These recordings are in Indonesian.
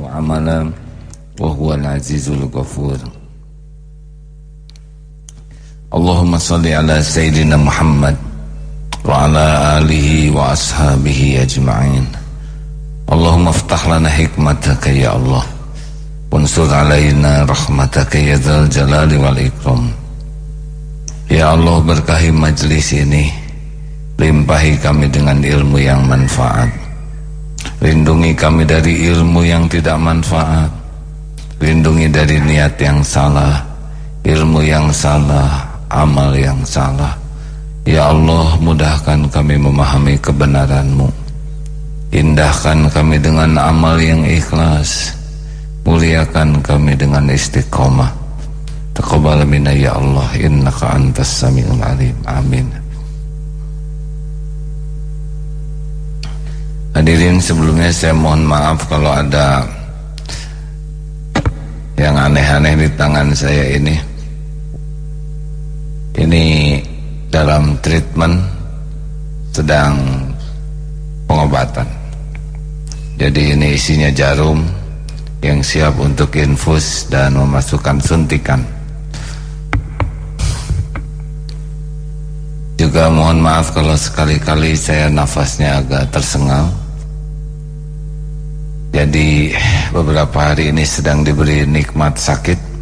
وعملا وهو العزيز الغفور اللهم صل على سيدنا محمد وعلى آله وأصحابه أجمعين اللهم افتح لنا حكمتك يا الله وانصر علينا رحمتك يا ذا الجلال والإكرام Ya Allah berkahi majlis ini Limpahi kami dengan ilmu yang manfaat Lindungi kami dari ilmu yang tidak manfaat. Lindungi dari niat yang salah Ilmu yang salah Amal yang salah. Ya Allah mudahkan kami memahami kebenaranmu. Indahkan kami dengan amal yang ikhlas. Muliakan kami dengan istiqomah. Taqabbal minna ya Allah Innaka antas sami'ul alim. Amin Hadirin sebelumnya saya mohon maaf kalau ada yang aneh-aneh di tangan saya ini. Ini dalam treatment sedang pengobatan. Jadi ini isinya jarum yang siap untuk infus dan memasukkan suntikan. Juga mohon maaf kalau sekali-kali saya nafasnya agak tersengal jadi beberapa hari ini sedang diberi nikmat sakit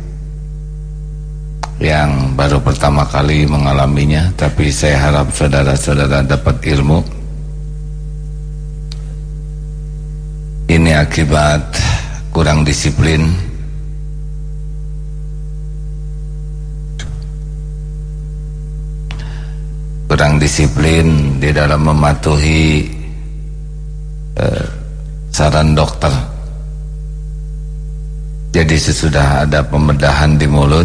yang baru pertama kali mengalaminya tapi saya harap saudara-saudara dapat ilmu. Ini akibat kurang disiplin. Kurang disiplin di dalam mematuhi eh, saran dokter. Jadi sesudah ada pembedahan di mulut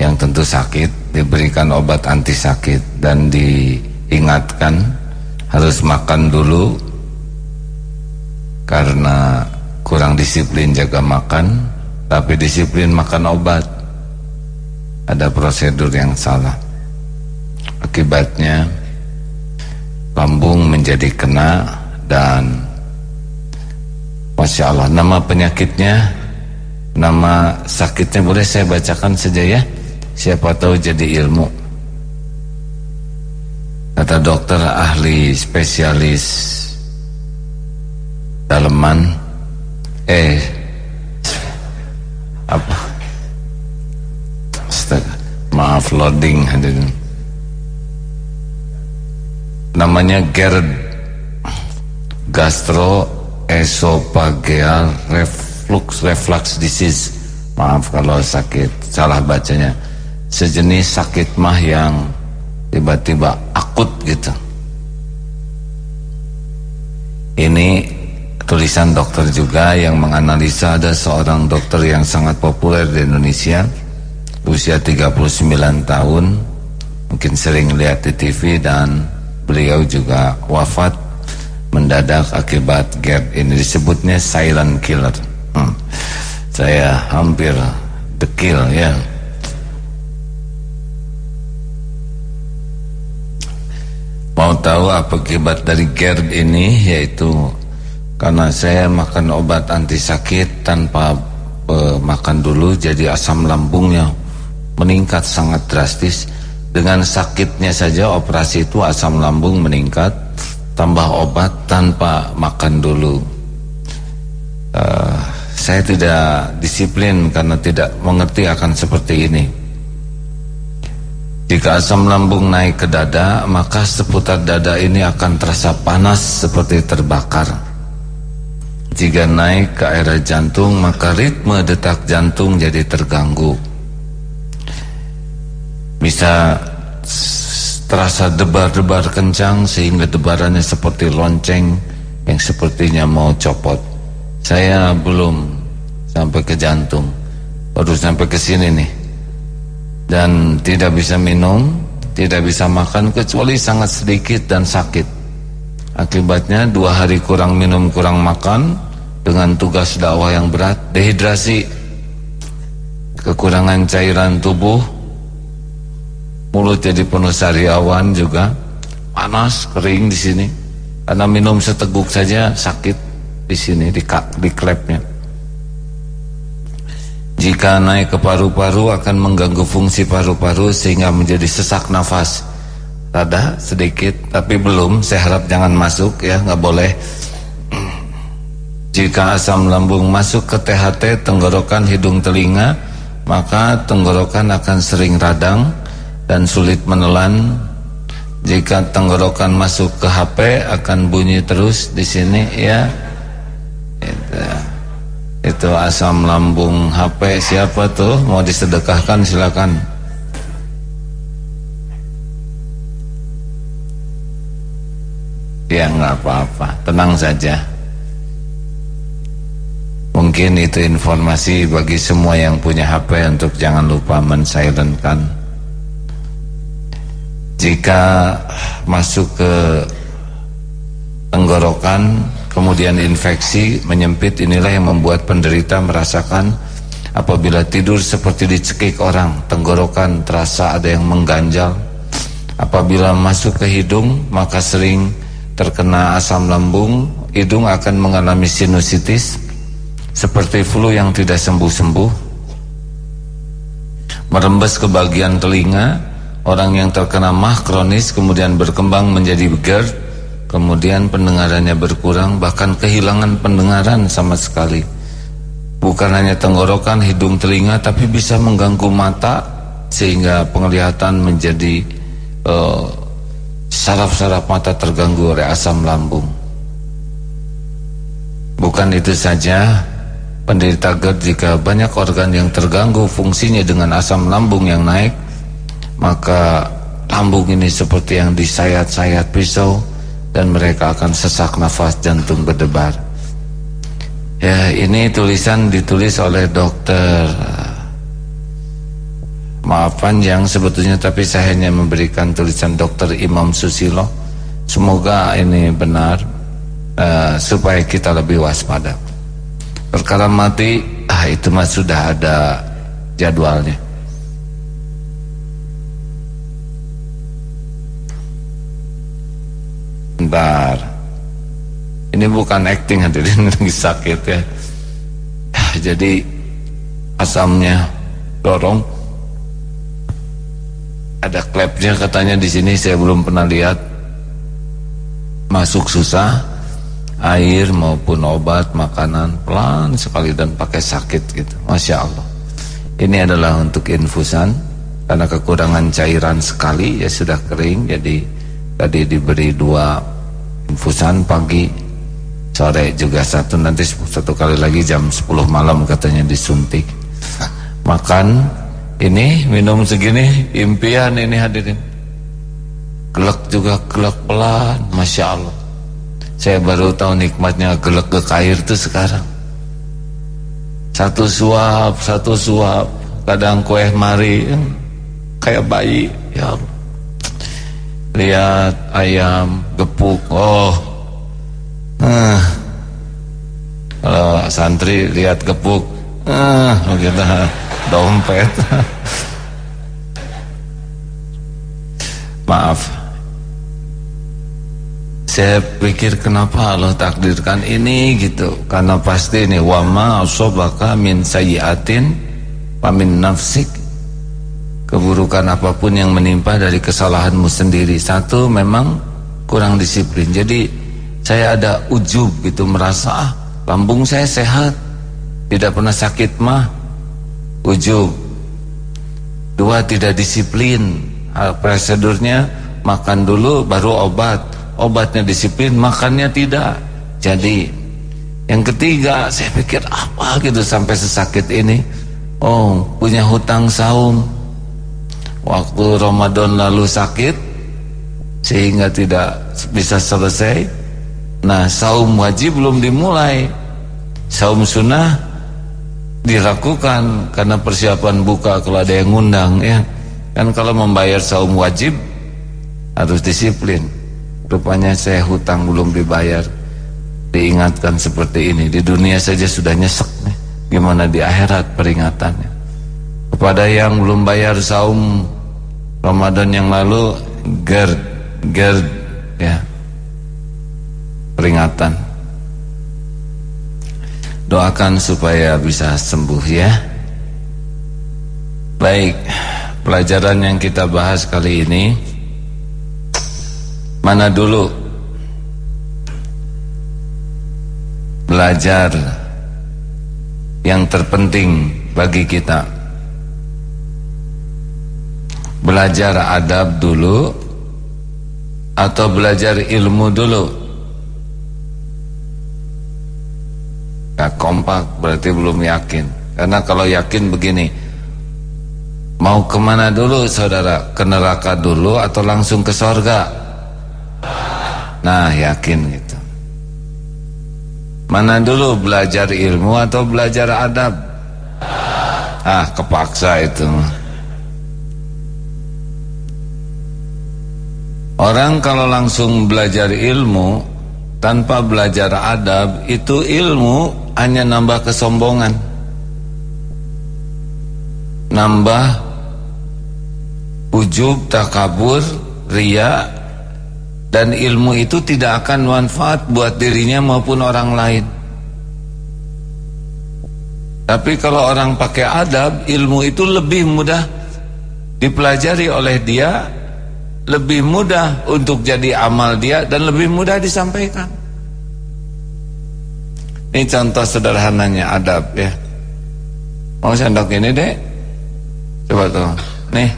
yang tentu sakit diberikan obat anti sakit dan diingatkan harus makan dulu karena kurang disiplin jaga makan tapi disiplin makan obat. Ada prosedur yang salah. Akibatnya lambung menjadi kena dan Masya Allah. Nama penyakitnya Nama sakitnya boleh saya bacakan saja ya? Siapa tahu jadi ilmu. Kata dokter ahli spesialis Daleman. Eh Apa? Astaga Maaf loading Namanya Gerd Gastro esophageal reflux reflux disease. Maaf kalau sakit salah bacanya. Sejenis sakit mah yang tiba-tiba akut gitu. Ini tulisan dokter juga yang menganalisa ada seorang dokter yang sangat populer di Indonesia. Usia 39 tahun. Mungkin sering lihat di TV dan beliau juga wafat mendadak akibat GERD ini disebutnya silent killer. Hmm. saya hampir dekil ya. Mau tahu apa akibat dari GERD ini? Yaitu karena saya makan obat anti sakit tanpa uh, makan dulu jadi asam lambungnya meningkat sangat drastis. Dengan sakitnya saja operasi itu asam lambung meningkat tambah obat tanpa makan dulu. Uh, saya tidak disiplin karena tidak mengerti akan seperti ini. Jika asam lambung naik ke dada maka seputar dada ini akan terasa panas seperti terbakar. Jika naik ke area jantung maka ritme detak jantung jadi terganggu. Bisa terasa debar-debar kencang sehingga debarannya seperti lonceng yang sepertinya mau copot. Saya belum sampai ke jantung, baru sampai ke sini nih. Dan tidak bisa minum, tidak bisa makan kecuali sangat sedikit dan sakit. Akibatnya dua hari kurang minum, kurang makan dengan tugas dakwah yang berat, dehidrasi, kekurangan cairan tubuh, mulut jadi penuh sariawan juga panas kering di sini karena minum seteguk saja sakit di sini di di klepnya. Jika naik ke paru-paru akan mengganggu fungsi paru-paru sehingga menjadi sesak nafas. Rada sedikit tapi belum, saya harap jangan masuk ya, nggak boleh. Jika asam lambung masuk ke THT, tenggorokan, hidung, telinga, maka tenggorokan akan sering radang dan sulit menelan. Jika tenggorokan masuk ke HP akan bunyi terus di sini ya. Itu. Itu asam lambung HP siapa tuh? Mau disedekahkan silakan. Ya nggak apa-apa. Tenang saja. Mungkin itu informasi bagi semua yang punya HP untuk jangan lupa mensilentkan jika masuk ke tenggorokan kemudian infeksi menyempit inilah yang membuat penderita merasakan apabila tidur seperti dicekik orang tenggorokan terasa ada yang mengganjal. Apabila masuk ke hidung maka sering terkena asam lambung hidung akan mengalami sinusitis seperti flu yang tidak sembuh-sembuh. Merembes ke bagian telinga orang yang terkena mah kronis kemudian berkembang menjadi GERD kemudian pendengarannya berkurang bahkan kehilangan pendengaran sama sekali. Bukan hanya tenggorokan hidung telinga tapi bisa mengganggu mata sehingga penglihatan menjadi eh, saraf-saraf uh, mata terganggu oleh asam lambung. Bukan itu saja penderita GERD jika banyak organ yang terganggu fungsinya dengan asam lambung yang naik maka lambung ini seperti yang disayat-sayat pisau dan mereka akan sesak nafas jantung berdebar. Ya, ini tulisan ditulis oleh dokter. Maaf panjang sebetulnya tapi saya hanya memberikan tulisan dokter Imam Susilo. Semoga ini benar uh, supaya kita lebih waspada. Perkara mati, ah itu mah sudah ada jadwalnya. Bentar. Ini bukan acting hadirin lagi sakit ya. ya Jadi asamnya dorong. Ada klepnya katanya di sini saya belum pernah lihat. Masuk susah Air maupun obat, makanan pelan sekali dan pakai sakit gitu. Masya Allah. Ini adalah untuk infusan Karena kekurangan cairan sekali ya sudah kering Jadi tadi diberi dua infusan pagi sore juga satu nanti satu kali lagi jam 10 malam katanya disuntik. Makan ini minum segini impian ini hadirin. Gelek juga gelek pelan Masya Allah. Saya baru tahu nikmatnya gelek ke air itu sekarang. Satu suap satu suap kadang kue mari kayak bayi ya Allah lihat ayam gepuk. Oh. Ah. kalau santri lihat gepuk. Ah. Begitu dompet. Maaf. Saya pikir kenapa Allah takdirkan ini gitu. Karena pasti ini wama asobaka min sayyiatin wa min nafsik keburukan apa pun yang menimpa dari kesalahanmu sendiri. Satu memang kurang disiplin. Jadi saya ada ujub gitu merasa ah, lambung saya sehat. Tidak pernah sakit mah. Ujub. Dua tidak disiplin. Prosedurnya makan dulu baru obat. Obatnya disiplin, makannya tidak. Jadi yang ketiga saya pikir apa gitu sampai sesakit ini. Oh, punya hutang saum waktu Ramadan lalu sakit sehingga tidak bisa selesai. Nah saum wajib belum dimulai. Saum sunnah dilakukan karena persiapan buka kalau ada yang ngundang ya. Kan kalau membayar saum wajib harus disiplin. Rupanya saya hutang belum dibayar. Diingatkan seperti ini. Di dunia saja sudah nyesek nih. Gimana di akhirat peringatannya kepada yang belum bayar saum Ramadan yang lalu GERD GERD ya. Peringatan. Doakan supaya bisa sembuh ya. Baik Pelajaran yang kita bahas kali ini Mana dulu? Belajar Yang terpenting bagi kita Belajar adab dulu Atau belajar ilmu dulu? Gak kompak berarti belum yakin. Karena kalau yakin begini Mau ke mana dulu saudara? Ke neraka dulu atau langsung ke sorga? Nah yakin gitu. Mana dulu belajar ilmu atau belajar adab? Ah kepaksa itu Orang kalau langsung belajar ilmu Tanpa belajar adab Itu ilmu hanya nambah kesombongan. Nambah ujub, takabur, ria dan ilmu itu tidak akan manfaat buat dirinya maupun orang lain. Tapi kalau orang pakai adab ilmu itu lebih mudah dipelajari oleh dia lebih mudah untuk jadi amal dia dan lebih mudah disampaikan ini contoh sederhananya adab ya. Mau sendok ini dek? Coba tuh. Nih.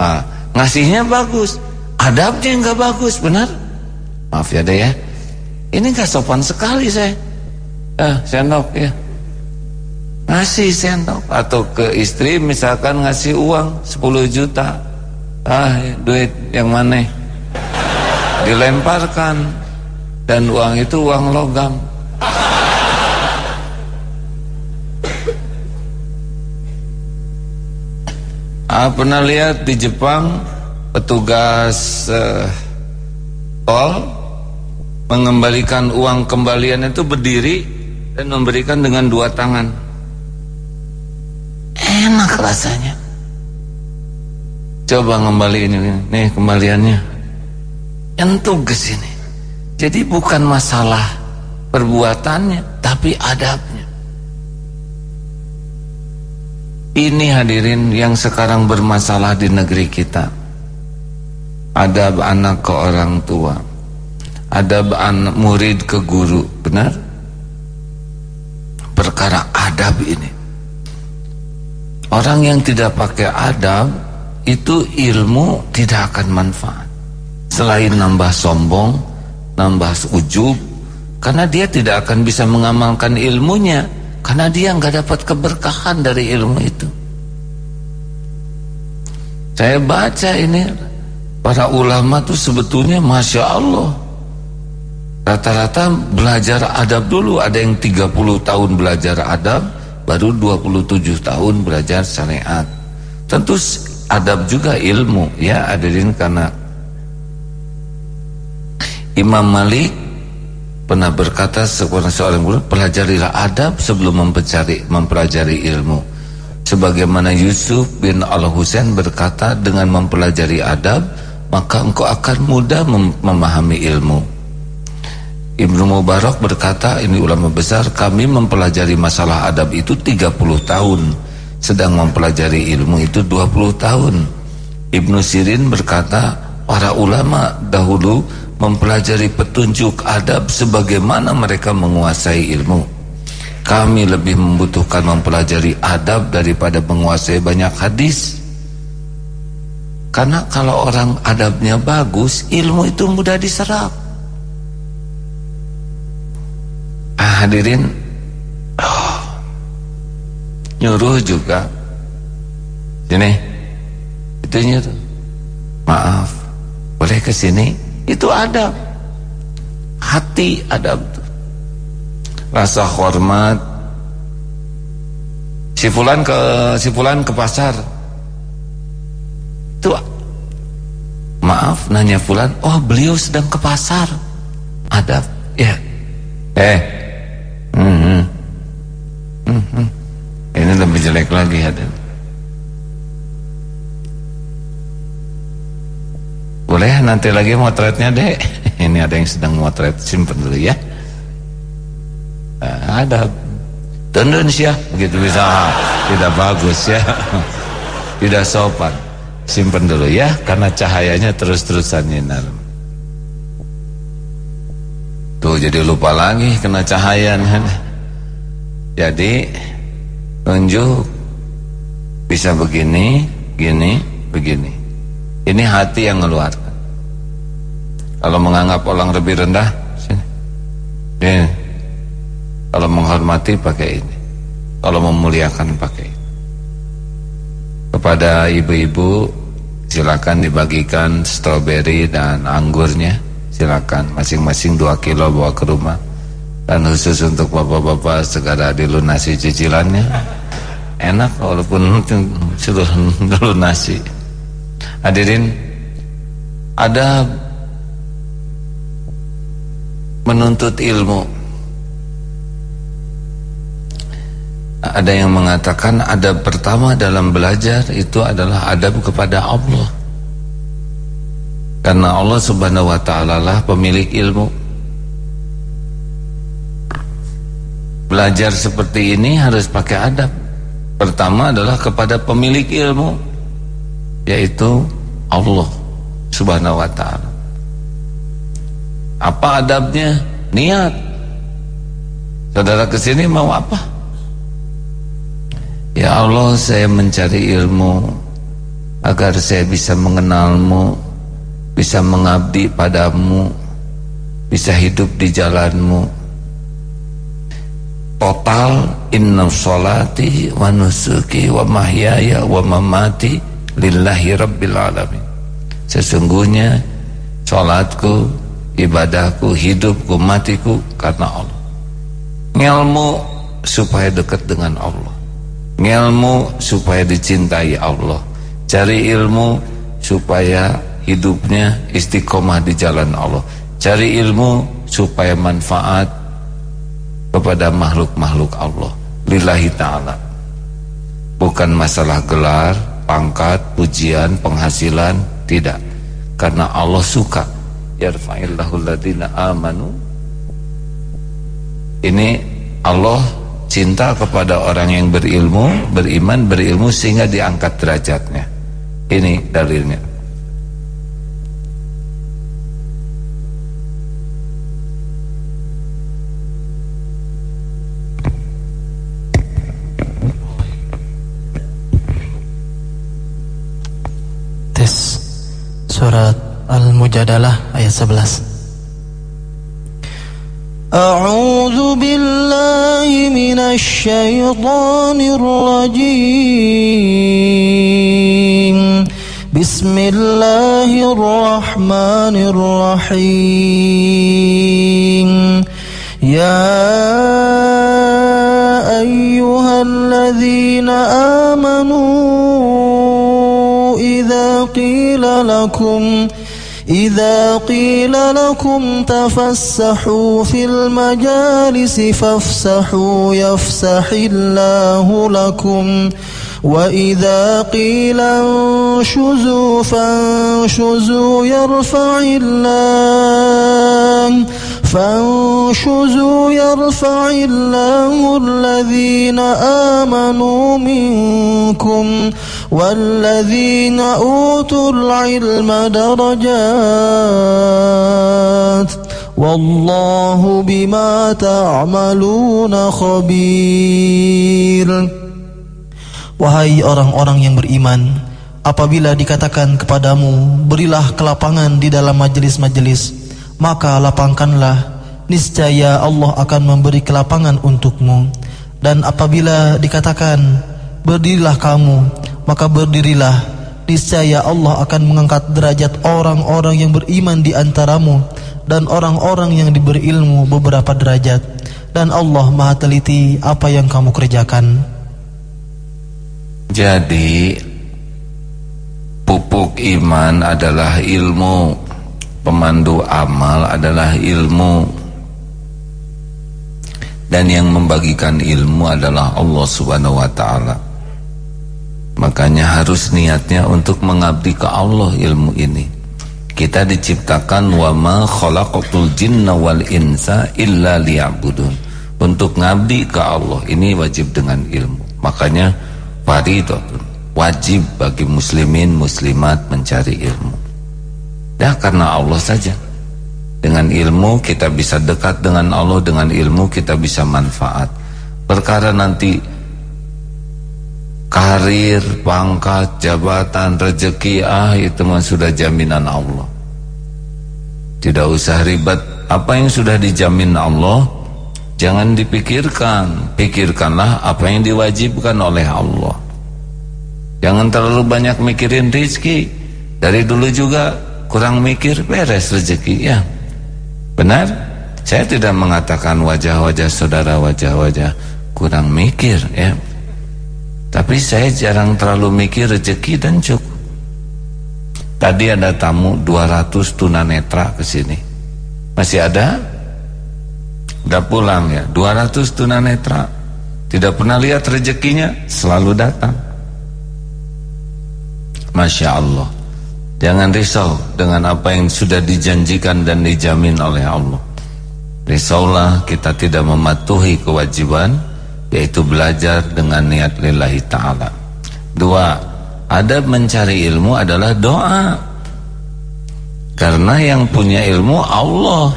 Ah, ngasihnya bagus. Adabnya enggak bagus, benar? Maaf ya dek ya. Ini enggak sopan sekali saya. Eh, sendok ya. Ngasih sendok atau ke istri misalkan ngasih uang 10 juta. Ah, duit yang mana? Dilemparkan dan uang itu uang logam. Ah, pernah lihat di Jepang petugas uh, tol mengembalikan uang kembalian itu berdiri dan memberikan dengan dua tangan. Enak rasanya. Coba ngembaliin ini, nih kembaliannya. Entuk ke sini. Jadi bukan masalah perbuatannya, tapi adabnya. Ini hadirin yang sekarang bermasalah di negeri kita. Ada anak ke orang tua. Ada anak murid ke guru, benar? Perkara adab ini. Orang yang tidak pakai adab itu ilmu tidak akan manfaat. Selain nambah sombong, nambah ujub, karena dia tidak akan bisa mengamalkan ilmunya karena dia nggak dapat keberkahan dari ilmu itu. Saya baca ini para ulama tuh sebetulnya masya Allah rata-rata belajar adab dulu ada yang 30 tahun belajar adab baru 27 tahun belajar syariat. Tentu adab juga ilmu ya hadirin karena Imam Malik pernah berkata seorang seorang guru pelajarilah adab sebelum mempelajari mempelajari ilmu. Sebagaimana Yusuf bin Al-Husain berkata dengan mempelajari adab maka engkau akan mudah mem memahami ilmu. Ibnu Mubarak berkata ini ulama besar kami mempelajari masalah adab itu 30 tahun sedang mempelajari ilmu itu 20 tahun Ibnu Sirin berkata para ulama dahulu mempelajari petunjuk adab sebagaimana mereka menguasai ilmu. Kami lebih membutuhkan mempelajari adab daripada menguasai banyak hadis. Karena kalau orang adabnya bagus, ilmu itu mudah diserap. Ah, hadirin, oh, nyuruh juga. Sini, itu nyuruh. Maaf, boleh ke sini? Itu adab. Hati adab. Rasa hormat. Si fulan ke si fulan ke pasar. Itu maaf nanya fulan, oh beliau sedang ke pasar. Adab. Ya. Eh. Mm -hmm. Mm -hmm. Ini lebih jelek lagi adab. Boleh nanti lagi motretnya dek? Ini ada yang sedang motret. Simpen dulu ya. Nah, Ada. Tendun ya begitu bisa. Tidak bagus ya. Tidak sopan. Simpen dulu ya. Karena cahayanya terus-terusan nyinar. Tuh jadi lupa lagi kena cahaya jadi tunjuk bisa begini gini begini ini hati yang ngeluarkan kalau menganggap orang lebih rendah sini ini kalau menghormati pakai ini. Kalau memuliakan pakai ini. Kepada ibu-ibu silakan dibagikan stroberi dan anggurnya. Silakan masing-masing 2 kilo bawa ke rumah. Dan khusus untuk bapak-bapak segera dilunasi cicilannya. Enak walaupun sudah dilunasi. Hadirin, ada menuntut ilmu Ada yang mengatakan adab pertama dalam belajar itu adalah adab kepada Allah. Karena Allah Subhanahu wa taala lah pemilik ilmu. Belajar seperti ini harus pakai adab. Pertama adalah kepada pemilik ilmu yaitu Allah Subhanahu wa taala. Apa adabnya? Niat. Saudara ke sini mau apa? Ya Allah saya mencari ilmu Agar saya bisa mengenalmu Bisa mengabdi padamu Bisa hidup di jalanmu Total Inna sholati wa nusuki wa mahyaya wa mamati Lillahi rabbil alamin. Sesungguhnya Sholatku Ibadahku, hidupku, matiku Karena Allah. Ngilmu supaya dekat dengan Allah. Ngilmu supaya dicintai Allah. Cari ilmu supaya hidupnya istiqomah di jalan Allah. Cari ilmu supaya manfaat kepada makhluk-makhluk Allah. Lillahi ta'ala. Bukan masalah gelar, pangkat, pujian, penghasilan Tidak. Karena Allah suka. Amanu. Ini Allah cinta kepada orang yang berilmu, beriman, berilmu sehingga diangkat derajatnya. Ini dalilnya. Mujadalah ayat 11 A'udzu billahi minasy syaithanir rajim Bismillahirrahmanirrahim Ya ayyuhalladzina amanu idza qila lakum إذا قيل لكم تفسحوا في المجالس فافسحوا يفسح الله لكم. وإذا قيل انشزوا فانشزوا يرفع الله فانشزوا يرفع الله الذين آمنوا منكم والذين أوتوا العلم درجات والله بما تعملون خبير Wahai orang-orang yang beriman Apabila dikatakan kepadamu Berilah kelapangan di dalam majelis-majelis maka lapangkanlah Niscaya Allah akan memberi kelapangan untukmu. Dan apabila dikatakan Berdirilah kamu maka berdirilah. Niscaya Allah akan mengangkat derajat orang-orang yang beriman di antaramu dan orang-orang yang diberi ilmu beberapa derajat. Dan Allah Maha teliti apa yang kamu kerjakan. Jadi pupuk iman adalah ilmu pemandu amal adalah ilmu dan yang membagikan ilmu adalah Allah Subhanahu wa taala Makanya harus niatnya untuk mengabdi ke Allah ilmu ini. Kita diciptakan wa ma khalaqatul jinna wal insa illa liya'budun. untuk ngabdi ke Allah ini wajib dengan ilmu makanya faridah wajib bagi muslimin muslimat mencari ilmu dah karena Allah saja. Dengan ilmu kita bisa dekat dengan Allah Dengan ilmu kita bisa manfaat. Perkara nanti Karir, pangkat, jabatan, rezeki Ah itu mah sudah jaminan Allah. Tidak usah ribet. Apa yang sudah dijamin Allah Jangan dipikirkan. Pikirkanlah apa yang diwajibkan oleh Allah. Jangan terlalu banyak mikirin rezeki Dari dulu juga kurang mikir beres rezeki ya Benar? Saya tidak mengatakan wajah-wajah saudara wajah-wajah kurang mikir ya. Tapi saya jarang terlalu mikir rezeki dan cukup. Tadi ada tamu 200 tunanetra ke sini. Masih ada? Udah pulang ya. 200 tunanetra. Tidak pernah lihat rezekinya, selalu datang. Masya Allah. Jangan risau dengan apa yang sudah dijanjikan dan dijamin oleh Allah. Risaulah kita tidak mematuhi kewajiban yaitu belajar dengan niat lillahi ta'ala. Dua, adab mencari ilmu adalah doa. Karena yang punya ilmu Allah.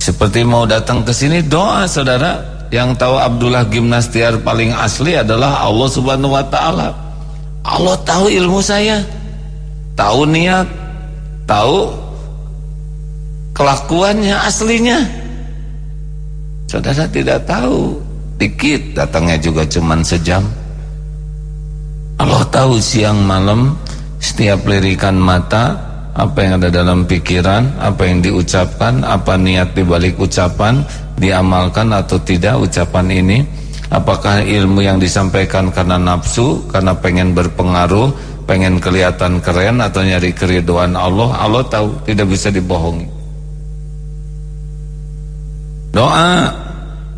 Seperti mau datang ke sini doa saudara. Yang tahu Abdullah Gimnastiar paling asli adalah Allah Subhanahu wa taala. Allah tahu ilmu saya tahu niat, tahu kelakuannya aslinya. Saudara tidak tahu, dikit datangnya juga cuman sejam. Allah tahu siang malam setiap lirikan mata apa yang ada dalam pikiran, apa yang diucapkan, apa niat dibalik ucapan, diamalkan atau tidak ucapan ini. Apakah ilmu yang disampaikan karena nafsu, karena pengen berpengaruh, pengen kelihatan keren atau nyari keriduan Allah Allah tahu tidak bisa dibohongi. Doa.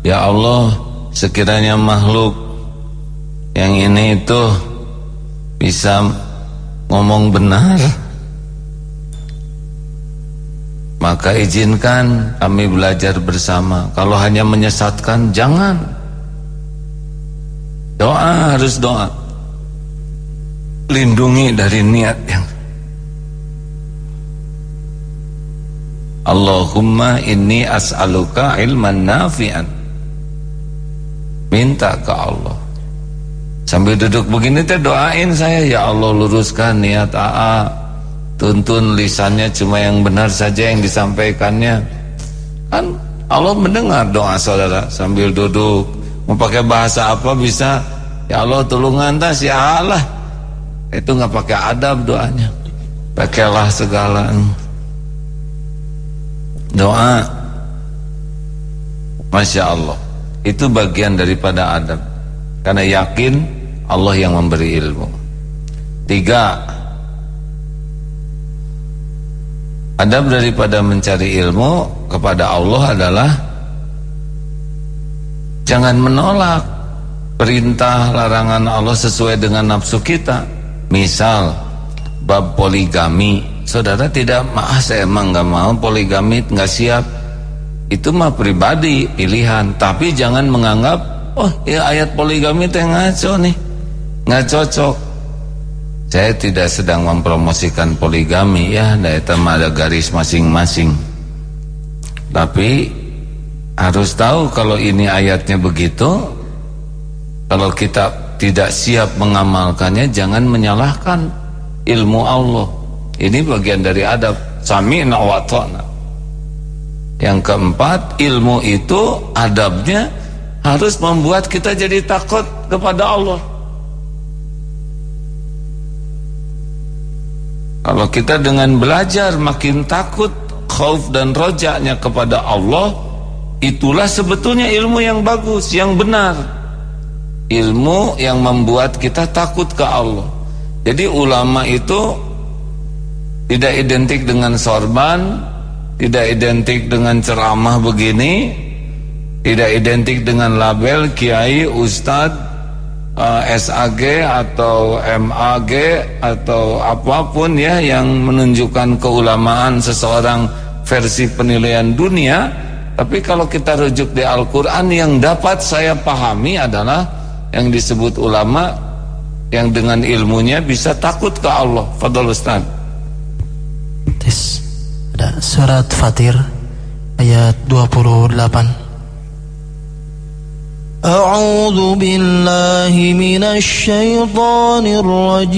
Ya Allah sekiranya makhluk yang ini itu bisa ngomong benar maka izinkan kami belajar bersama. Kalau hanya menyesatkan jangan. Doa harus doa lindungi dari niat yang Allahumma inni as'aluka ilman nafi'an. Minta ke Allah. Sambil duduk begini teh doain saya ya Allah luruskan niat AA tuntun lisannya cuma yang benar saja yang disampaikannya. Kan Allah mendengar doa saudara sambil duduk. Mau pakai bahasa apa bisa? Ya Allah tulungan tas ya Allah itu nggak pakai adab doanya. Pakailah segala. Doa. Masya Allah. Itu bagian daripada adab. Karena yakin Allah yang memberi ilmu. Tiga. Adab daripada mencari ilmu kepada Allah adalah jangan menolak perintah larangan Allah sesuai dengan nafsu kita Misal bab poligami, saudara tidak maaf saya emang nggak mau poligami nggak siap. Itu mah pribadi pilihan, tapi jangan menganggap oh ya ayat poligami teh ngaco nih, nggak cocok. Saya tidak sedang mempromosikan poligami ya, itu mah ada garis masing-masing. Tapi harus tahu kalau ini ayatnya begitu, kalau kita tidak siap mengamalkannya jangan menyalahkan ilmu Allah. Ini bagian dari adab. Sami'na wa yang keempat ilmu itu adabnya harus membuat kita jadi takut kepada Allah. Kalau kita dengan belajar makin takut khauf dan rojaknya kepada Allah itulah sebetulnya ilmu yang bagus yang benar ilmu yang membuat kita takut ke Allah. Jadi ulama itu tidak identik dengan sorban, tidak identik dengan ceramah begini, tidak identik dengan label kiai, ustad, eh, SAG atau MAG atau apa pun ya yang menunjukkan keulamaan seseorang versi penilaian dunia Tapi kalau kita rujuk di Al-Quran yang dapat saya pahami adalah yang disebut ulama yang dengan ilmunya bisa takut ke Allah. Fadol Ustaz. Ada surat Fatir ayat 28 A'udhu billahi minasy syaithanir rajim.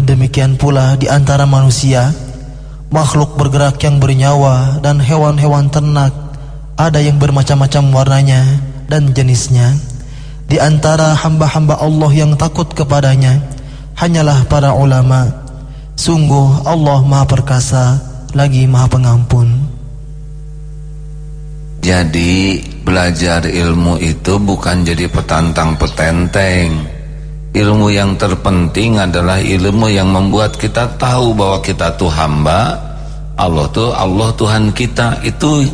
Dan demikian pula di antara manusia, makhluk bergerak yang bernyawa dan hewan-hewan ternak, ada yang bermacam-macam warnanya dan jenisnya. Di antara hamba-hamba Allah yang takut kepadanya, hanyalah para ulama. Sungguh Allah Maha Perkasa, lagi Maha Pengampun. Jadi belajar ilmu itu bukan jadi petantang petenteng Ilmu yang terpenting adalah ilmu yang membuat kita tahu bahwa kita tuh hamba. Allah tuh Allah Tuhan kita itu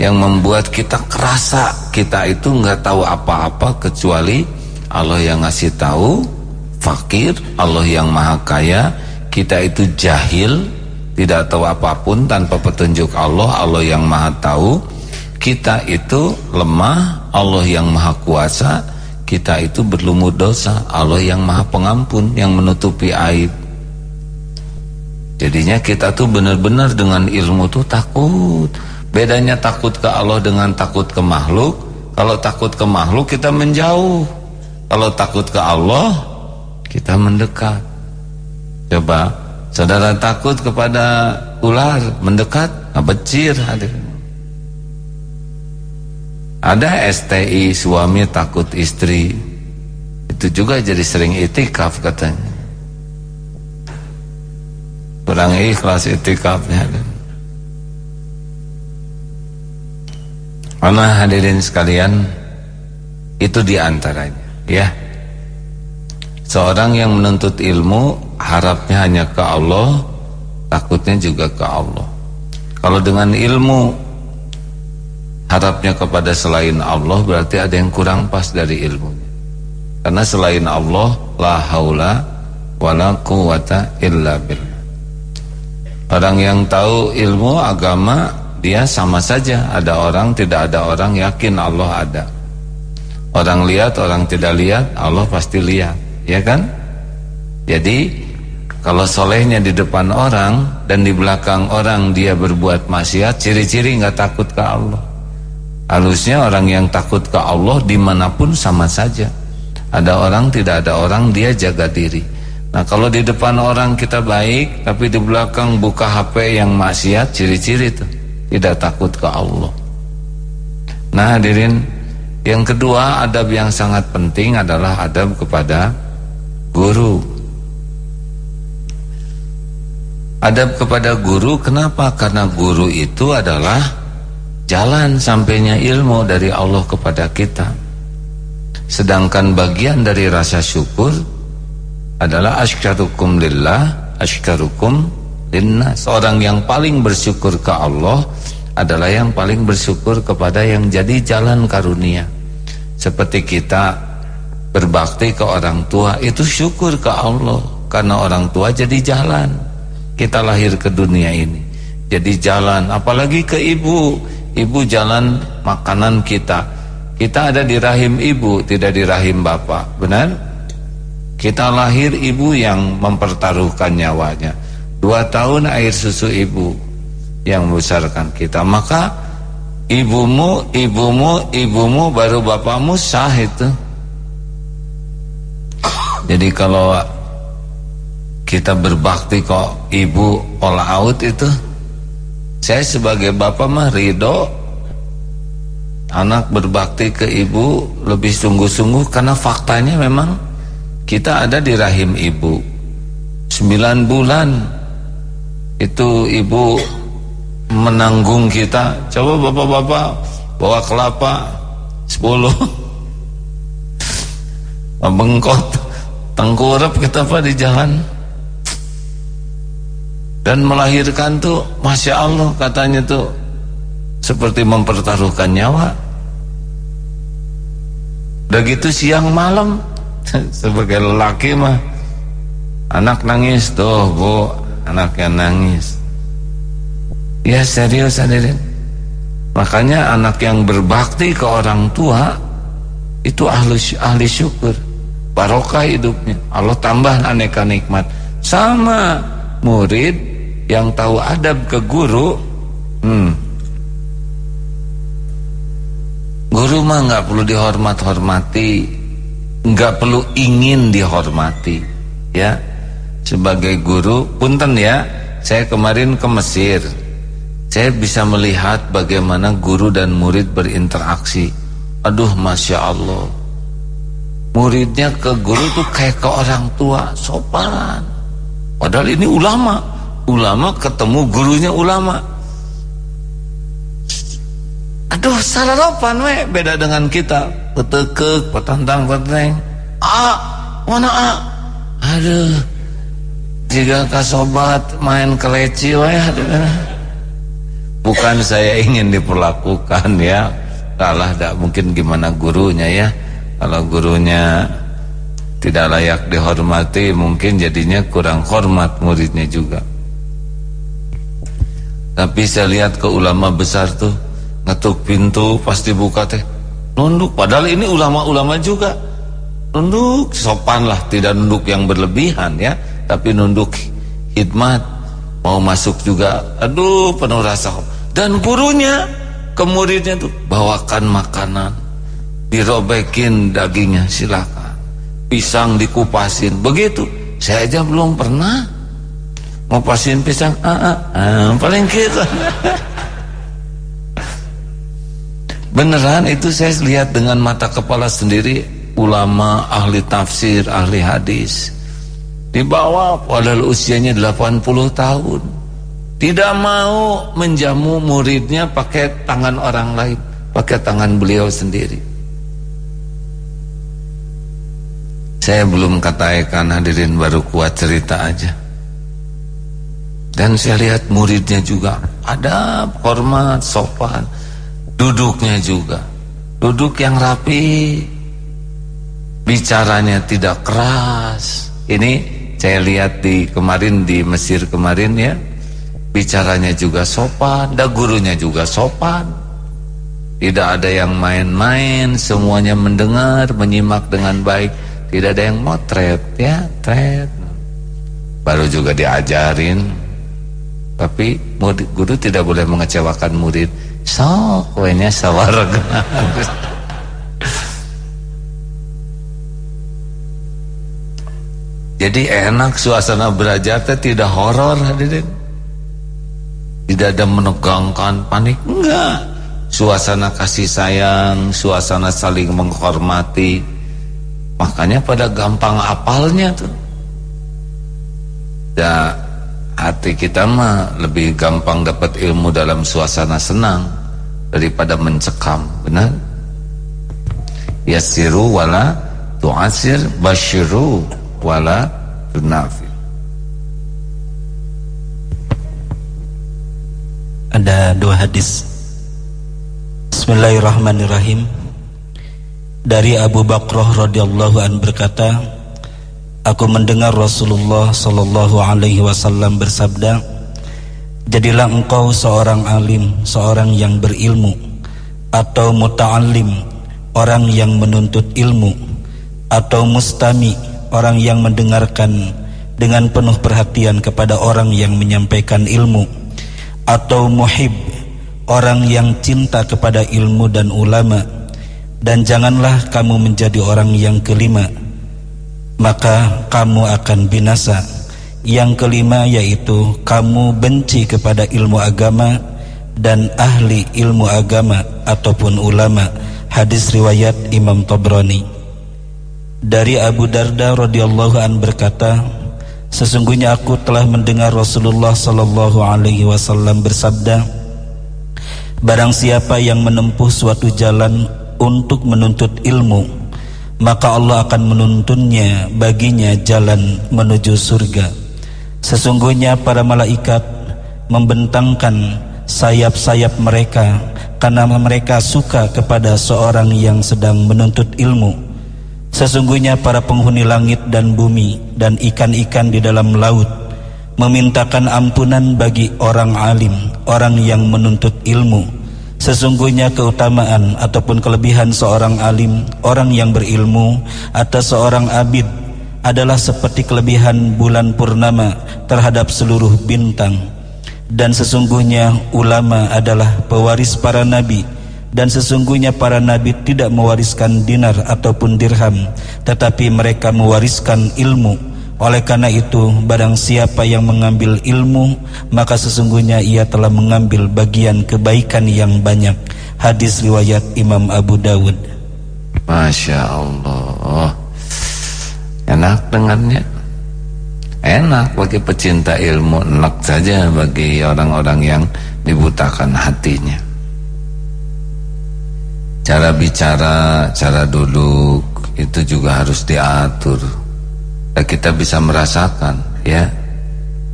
yang membuat kita kerasa kita itu nggak tahu apa-apa kecuali Allah yang ngasih tahu fakir Allah yang maha kaya. Kita itu jahil tidak tahu apa pun tanpa petunjuk Allah Allah yang maha tahu. Kita itu lemah Allah yang maha kuasa kita itu berlumut dosa. Allah yang maha pengampun yang menutupi aib. Jadinya kita tuh benar-benar dengan ilmu tuh takut. Bedanya takut ke Allah dengan takut ke makhluk. Kalau takut ke makhluk kita menjauh. Kalau takut ke Allah kita mendekat. Coba saudara takut kepada ular mendekat? Ngabecir hadirin ada STI suami takut istri. Itu juga jadi sering itikaf katanya. Kurang ikhlas itikafnya. Mana hadirin sekalian? Itu di antaranya Ya. Seorang yang menuntut ilmu Harapnya hanya ke Allah Takutnya juga ke Allah. Kalau dengan ilmu harapnya kepada selain Allah berarti ada yang kurang pas dari ilmunya. Karena selain Allah la haula wala quwata illa billah. Orang yang tahu ilmu agama dia sama saja. Ada orang tidak ada orang yakin Allah ada. Orang lihat orang tidak lihat Allah pasti lihat, ya kan? Jadi kalau solehnya di depan orang dan di belakang orang dia berbuat maksiat, ciri-ciri nggak takut ke Allah. Halusnya orang yang takut ke Allah di mana pun sama saja. Ada orang tidak ada orang dia jaga diri. Nah kalau di depan orang kita baik tapi di belakang buka HP yang maksiat ciri-ciri itu tidak takut ke Allah. Nah hadirin yang kedua adab yang sangat penting adalah adab kepada guru. Adab kepada guru kenapa? Karena guru itu adalah jalan sampainya ilmu dari Allah kepada kita. Sedangkan bagian dari rasa syukur adalah asykarukum lillah asykarukum linnas. Seorang yang paling bersyukur ke Allah adalah yang paling bersyukur kepada yang jadi jalan karunia. Seperti kita berbakti ke orang tua itu syukur ke Allah karena orang tua jadi jalan. Kita lahir ke dunia ini jadi jalan apalagi ke ibu Ibu jalan makanan kita. Kita ada di rahim ibu Tidak di rahim bapak. Benar? Kita lahir ibu yang mempertaruhkan nyawanya. Dua tahun air susu ibu Yang membesarkan kita. Maka ibumu, ibumu, ibumu Baru bapakmu sah itu. Jadi kalau kita berbakti kok ibu all out itu saya sebagai bapak mah ridho anak berbakti ke ibu lebih sungguh-sungguh karena faktanya memang kita ada di rahim ibu. 9 bulan itu ibu menanggung kita. Coba bapak-bapak bawa kelapa 10 bengkot tengkurap kita apa di jalan dan melahirkan tuh Masya Allah katanya tuh seperti mempertaruhkan nyawa. Udah gitu siang malam sebagai lelaki mah anak nangis tuh bu anaknya nangis. Ya serius hadirin. Makanya anak yang berbakti ke orang tua itu ahli, ahli syukur. Barokah hidupnya. Allah tambah aneka nikmat. Sama murid yang tahu adab ke guru hmm. guru mah nggak perlu dihormat-hormati nggak perlu ingin dihormati ya. Sebagai guru punten ya saya kemarin ke Mesir. Saya bisa melihat bagaimana guru dan murid berinteraksi. Aduh Masya Allah. Muridnya ke guru tuh kayak ke orang tua sopan. Padahal ini ulama ulama ketemu gurunya ulama. Aduh salah ropan we. Beda dengan kita. Petekek petantang peteng. A mana a? Aduh. Jika kasobat main keleci we. Bukan saya ingin diperlakukan ya. Kalah tak mungkin gimana gurunya ya. Kalau gurunya tidak layak dihormati mungkin jadinya kurang hormat muridnya juga tapi saya lihat ke ulama besar tuh ngetuk pintu pasti buka teh nunduk. Padahal ini ulama-ulama juga nunduk sopan lah, tidak nunduk yang berlebihan ya, tapi nunduk hikmat mau masuk juga. Aduh penuh rasa. Dan gurunya ke muridnya tuh bawakan makanan, dirobekin dagingnya silakan, pisang dikupasin, begitu. Saya aja belum pernah mau pasin pisang. Ah, ah, ah, paling gitu. Beneran itu saya lihat dengan mata kepala sendiri ulama ahli tafsir ahli hadis. Dibawa padahal usianya 80 tahun. Tidak mau menjamu muridnya pakai tangan orang lain pakai tangan beliau sendiri. Saya belum katakan hadirin baru kuat cerita aja dan saya lihat muridnya juga ada hormat, sopan. Duduknya juga. Duduk yang rapi. Bicaranya tidak keras. Ini saya lihat di kemarin di Mesir kemarin ya. Bicaranya juga sopan, dan gurunya juga sopan. Tidak ada yang main-main, semuanya mendengar, menyimak dengan baik. Tidak ada yang motret ya, tret. Baru juga diajarin tapi murid, guru tidak boleh mengecewakan murid. So, kuenya sawarga. Jadi enak suasana belajar tidak horor hadirin. Tidak ada menegangkan, panik, enggak. Suasana kasih sayang, suasana saling menghormati. Makanya pada gampang apalnya tuh. Ya, hati kita mah lebih gampang dapat ilmu dalam suasana senang daripada mencekam benar? Yasiru wala tu'asir basyiru wala tunafi ada dua hadis. Bismillahirrahmanirrahim. Dari Abu Bakrah radhiyallahu an berkata Aku mendengar Rasulullah sallallahu alaihi wasallam bersabda, "Jadilah engkau seorang alim, seorang yang berilmu, atau muta'allim, orang yang menuntut ilmu, atau mustami, orang yang mendengarkan dengan penuh perhatian kepada orang yang menyampaikan ilmu, atau muhib, orang yang cinta kepada ilmu dan ulama, dan janganlah kamu menjadi orang yang kelima." Maka kamu akan binasa. Yang kelima yaitu kamu benci kepada ilmu agama dan ahli ilmu agama ataupun ulama. Hadis riwayat Imam Tabrani. Dari Abu Darda radhiyallahu an berkata, Sesungguhnya aku telah mendengar Rasulullah sallallahu alaihi wasallam bersabda Barang siapa yang menempuh suatu jalan untuk menuntut ilmu maka Allah akan menuntunnya baginya jalan menuju surga Sesungguhnya para malaikat membentangkan sayap-sayap mereka karena mereka suka kepada seorang yang sedang menuntut ilmu Sesungguhnya para penghuni langit dan bumi dan ikan-ikan di dalam laut memintakan ampunan bagi orang alim, orang yang menuntut ilmu. Sesungguhnya keutamaan ataupun kelebihan seorang alim, orang yang berilmu atas seorang abid adalah seperti kelebihan bulan purnama terhadap seluruh bintang. Dan sesungguhnya ulama adalah pewaris para nabi dan sesungguhnya para nabi tidak mewariskan dinar ataupun dirham tetapi mereka mewariskan ilmu oleh karena itu barang siapa yang mengambil ilmu maka sesungguhnya ia telah mengambil bagian kebaikan yang banyak. Hadis riwayat Imam Abu Dawud. Masya Allah. Enak dengannya. Enak bagi pecinta ilmu enak saja bagi orang-orang yang dibutakan hatinya. Cara bicara, cara duduk itu juga harus diatur. Dan kita bisa merasakan ya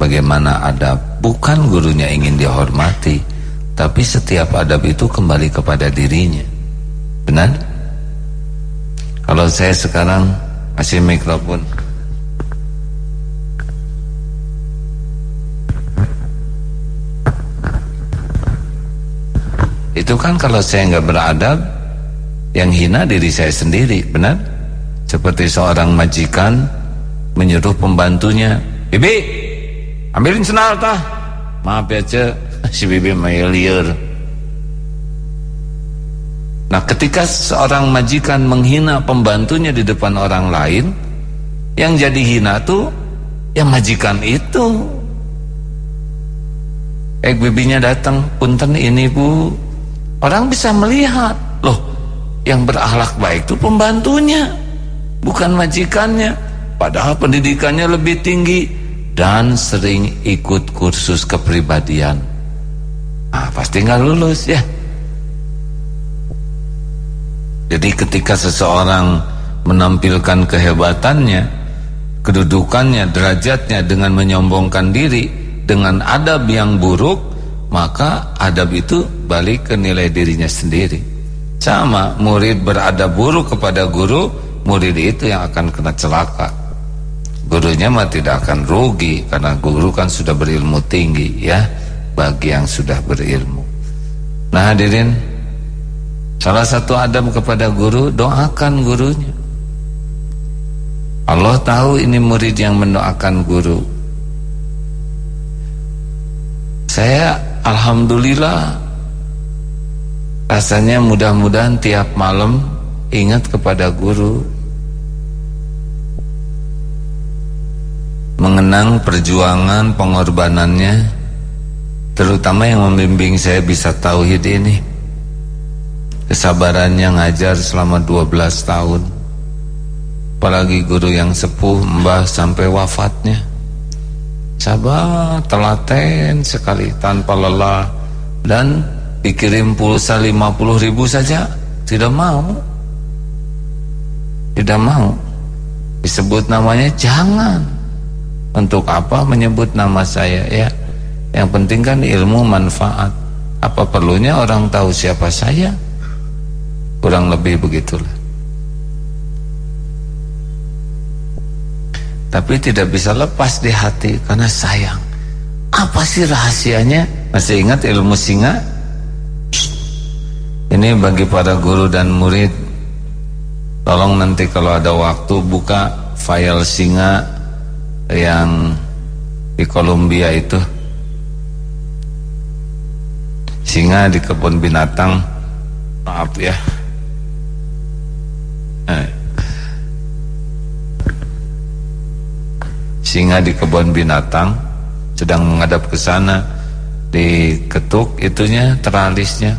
bagaimana adab. Bukan gurunya ingin dihormati, tapi setiap adab itu kembali kepada dirinya. Benar? Kalau saya sekarang masih mikrofon Itu kan kalau saya nggak beradab yang hina diri saya sendiri, benar? Seperti seorang majikan menyuruh pembantunya, "Bibi, ambilin senar tah." Maaf ya, Ce, si bibi liar. Nah, ketika seorang majikan menghina pembantunya di depan orang lain, yang jadi hina tuh yang majikan itu. Eh bibinya datang, punten ini bu, orang bisa melihat, loh yang berakhlak baik itu pembantunya bukan majikannya padahal pendidikannya lebih tinggi dan sering ikut kursus kepribadian. Ah pasti nggak lulus ya. Jadi ketika seseorang menampilkan kehebatannya kedudukannya derajatnya dengan menyombongkan diri dengan adab yang buruk maka adab itu balik ke nilai dirinya sendiri. Sama murid berada buruk kepada guru Murid itu yang akan kena celaka Gurunya mah tidak akan rugi Karena guru kan sudah berilmu tinggi ya. Bagi yang sudah berilmu. Nah hadirin Salah satu adab kepada guru Doakan gurunya. Allah tahu ini murid yang mendoakan guru. Saya Alhamdulillah Rasanya mudah-mudahan tiap malam ingat kepada guru Mengenang perjuangan pengorbanannya Terutama yang membimbing saya bisa tauhid ini. Kesabarannya ngajar selama 12 tahun. Apalagi guru yang sepuh mbah sampai wafatnya. Sabar, telaten sekali tanpa lelah. Dan dikirim pulsa 50 ribu saja tidak mau. Tidak mau. Disebut namanya jangan untuk apa menyebut nama saya? Ya yang penting kan ilmu manfaat. Apa perlunya orang tahu siapa saya? Kurang lebih begitulah. Tapi tidak bisa lepas di hati karena sayang. Apa sih rahasianya? Masih ingat ilmu singa? Ini bagi para guru dan murid Tolong nanti kalau ada waktu buka file singa yang di Kolombia itu. Singa di kebun binatang. Maaf ya. Eh. Singa di kebun binatang Sedang menghadap ke sana. Diketuk itunya teralisnya.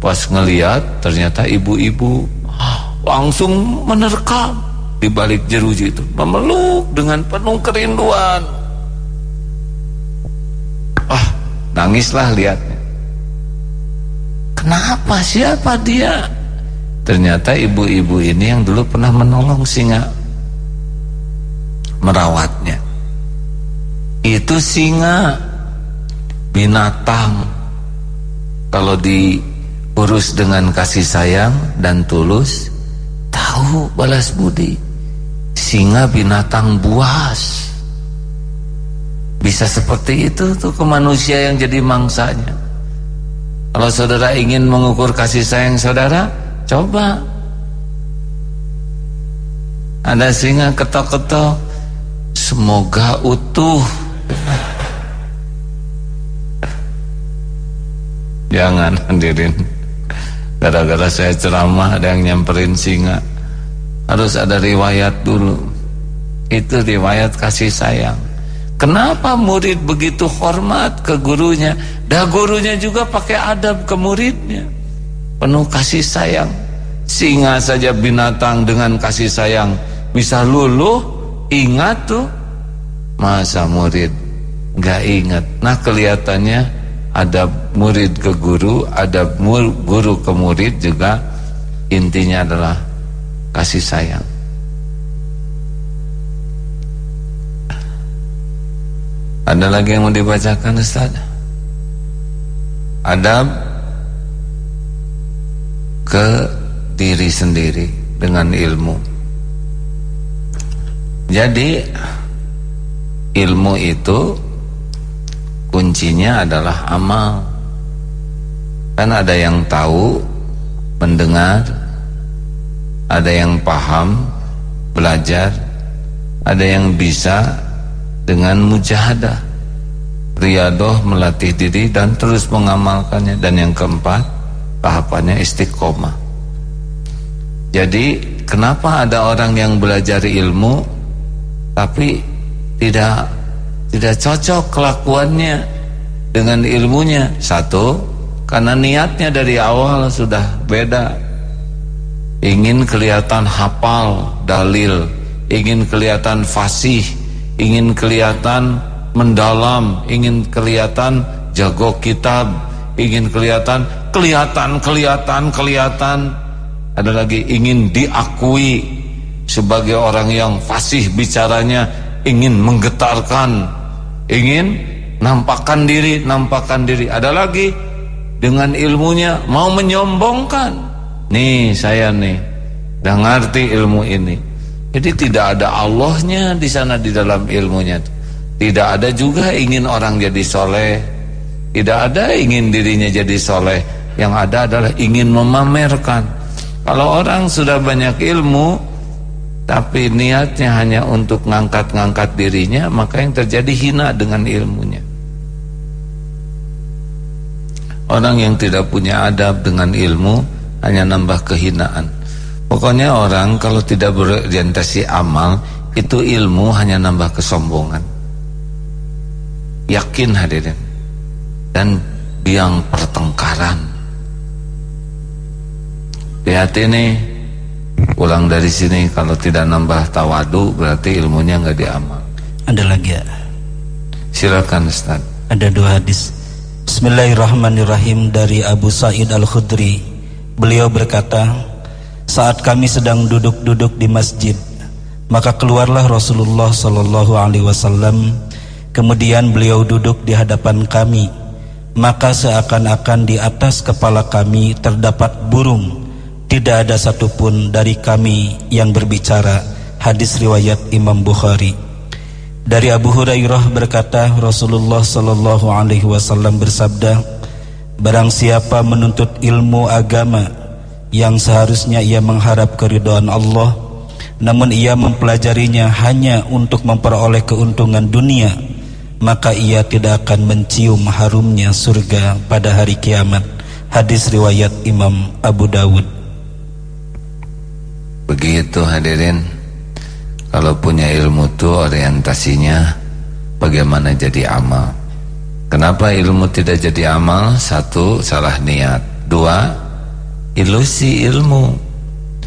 Pas ngeliat ternyata ibu-ibu langsung menerkam. Di balik jeruji itu. Memeluk dengan penuh kerinduan. Ah nangislah lihatnya kenapa? Siapa dia? Ternyata ibu-ibu ini yang dulu pernah menolong singa merawatnya. Itu singa binatang. Kalau diurus dengan kasih sayang dan tulus tahu balas budi singa binatang buas. Bisa seperti itu tuh ke manusia yang jadi mangsanya. Kalau saudara ingin mengukur kasih sayang saudara coba. Ada singa ketok-ketok semoga utuh. Jangan hadirin. Gara-gara saya ceramah ada yang nyamperin singa harus ada riwayat dulu. Itu riwayat kasih sayang. Kenapa murid begitu hormat ke gurunya? Dah gurunya juga pakai adab ke muridnya. Penuh kasih sayang. Singa saja binatang dengan kasih sayang. Bisa luluh ingat tuh. Masa murid gak ingat? Nah kelihatannya ada murid ke guru, ada guru ke murid juga intinya adalah kasih sayang. Ada lagi yang mau dibacakan Ustaz? Adab ke diri sendiri dengan ilmu. Jadi ilmu itu kuncinya adalah amal kan ada yang tahu mendengar ada yang paham belajar ada yang bisa dengan mujahadah. Riadoh melatih diri dan terus mengamalkannya. Dan yang keempat tahapannya istiqomah. Jadi kenapa ada orang yang belajar ilmu tapi tidak tidak cocok kelakuannya dengan ilmunya? Satu karena niatnya dari awal sudah beda ingin kelihatan hafal dalil ingin kelihatan fasih ingin kelihatan mendalam ingin kelihatan jago kitab ingin kelihatan kelihatan kelihatan kelihatan ada lagi ingin diakui sebagai orang yang fasih bicaranya ingin menggetarkan ingin nampakkan diri, nampakkan diri. Ada lagi dengan ilmunya mau menyombongkan. Nih saya nih, udah ngerti ilmu ini. Jadi tidak ada Allahnya di sana di dalam ilmunya. Tidak ada juga ingin orang jadi soleh. Tidak ada ingin dirinya jadi soleh. Yang ada adalah ingin memamerkan. Kalau orang sudah banyak ilmu, tapi niatnya hanya untuk ngangkat-ngangkat dirinya maka yang terjadi hina dengan ilmunya orang yang tidak punya adab dengan ilmu hanya nambah kehinaan. Pokoknya orang kalau tidak berorientasi amal itu ilmu hanya nambah kesombongan. Yakin hadirin. Dan biang pertengkaran. Lihat ini pulang dari sini kalau tidak nambah tawadu berarti ilmunya nggak diamal. Ada lagi ya? Silakan Ustaz. Ada dua hadis. Bismillahirrahmanirrahim dari Abu Sa'id Al-Khudri beliau berkata saat kami sedang duduk-duduk di masjid maka keluarlah Rasulullah sallallahu alaihi wasallam. Kemudian beliau duduk di hadapan kami maka seakan-akan di atas kepala kami terdapat burung. Tidak ada satupun dari kami yang berbicara hadis riwayat Imam Bukhari. Dari Abu Hurairah berkata Rasulullah sallallahu alaihi wasallam bersabda barang siapa menuntut ilmu agama yang seharusnya ia mengharap keridhaan Allah namun ia mempelajarinya hanya untuk memperoleh keuntungan dunia maka ia tidak akan mencium harumnya surga pada hari kiamat. Hadis riwayat Imam Abu Dawud. Begitu hadirin. Kalau punya ilmu itu orientasinya Bagaimana jadi amal Kenapa ilmu tidak jadi amal Satu, salah niat Dua, ilusi ilmu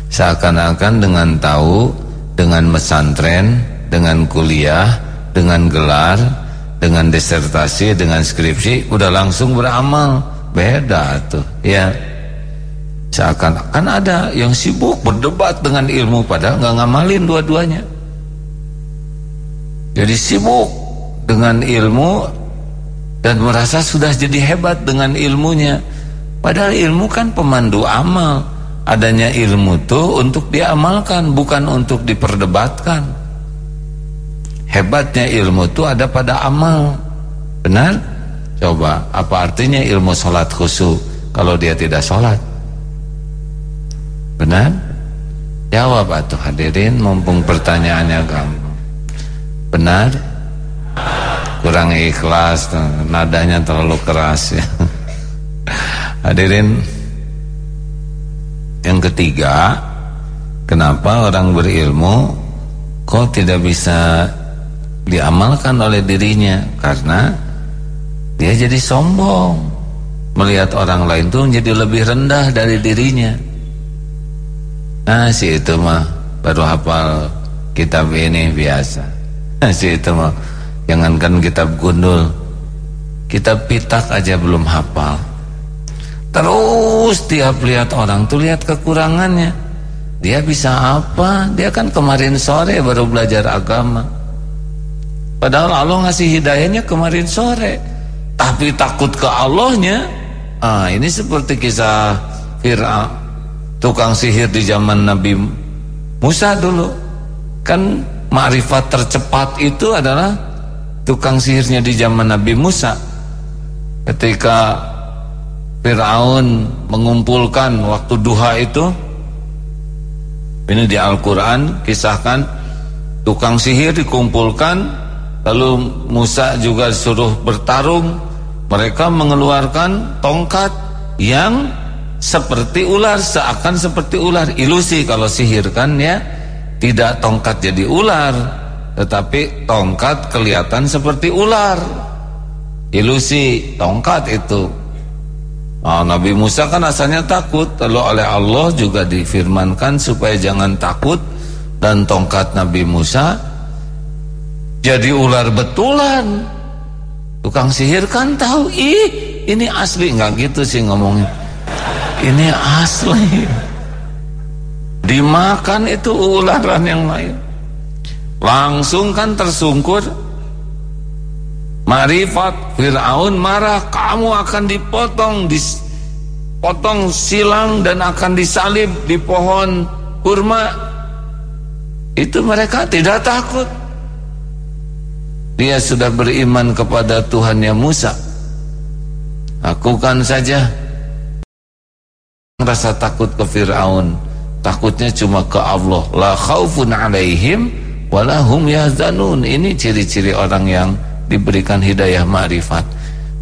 Seakan-akan dengan tahu dengan mesantren, dengan kuliah, dengan gelar, dengan disertasi, dengan skripsi, udah langsung beramal. Beda tuh, ya. Seakan-akan ada yang sibuk berdebat dengan ilmu padahal nggak ngamalin dua-duanya. Jadi sibuk dengan ilmu dan merasa sudah jadi hebat dengan ilmunya. Padahal ilmu kan pemandu amal. Adanya ilmu tuh untuk diamalkan bukan untuk diperdebatkan. Hebatnya ilmu tuh ada pada amal. Benar? Coba apa artinya ilmu sholat khusyuk kalau dia tidak sholat? Benar? Jawab atuh hadirin mumpung pertanyaannya gampang. Benar? Kurang ikhlas, nadanya terlalu keras ya. Hadirin yang ketiga, kenapa orang berilmu kok tidak bisa diamalkan oleh dirinya? Karena dia jadi sombong. Melihat orang lain tuh jadi lebih rendah dari dirinya. Nah si itu mah baru hafal kitab ini biasa Nah si itu mah Jangankan kitab gundul Kitab pitak aja belum hafal. Terus tiap lihat orang tuh lihat kekurangannya. Dia bisa apa? Dia kan kemarin sore baru belajar agama. Padahal Allah ngasih hidayahnya kemarin sore. Tapi takut ke Allahnya? Ah ini seperti kisah Fir'aun tukang sihir di zaman Nabi Musa dulu. Kan makrifat tercepat itu adalah tukang sihirnya di zaman Nabi Musa. Ketika Fir'aun mengumpulkan waktu duha itu ini di Al-Quran kisahkan tukang sihir dikumpulkan lalu Musa juga suruh bertarung. Mereka mengeluarkan tongkat yang seperti ular seakan seperti ular. Ilusi kalau sihir kan ya tidak tongkat jadi ular tetapi tongkat kelihatan seperti ular. Ilusi tongkat itu. Oh, Nabi Musa kan asalnya takut. Lalu oleh Allah juga difirmankan supaya jangan takut. Dan tongkat Nabi Musa jadi ular betulan. Tukang sihir kan tahu ih ini asli. Nggak gitu sih ngomongnya. Ini asli. Dimakan itu ularan yang lain langsung kan tersungkur. Marifat Fir'aun marah kamu akan dipotong dipotong silang dan akan disalib di pohon kurma. Itu mereka tidak takut. Dia sudah beriman kepada Tuhannya Musa. Lakukan saja rasa takut ke Fir'aun. Takutnya cuma ke Allah. La khaufun alaihim walahum yahzanun. Ini ciri-ciri orang yang diberikan hidayah ma'rifat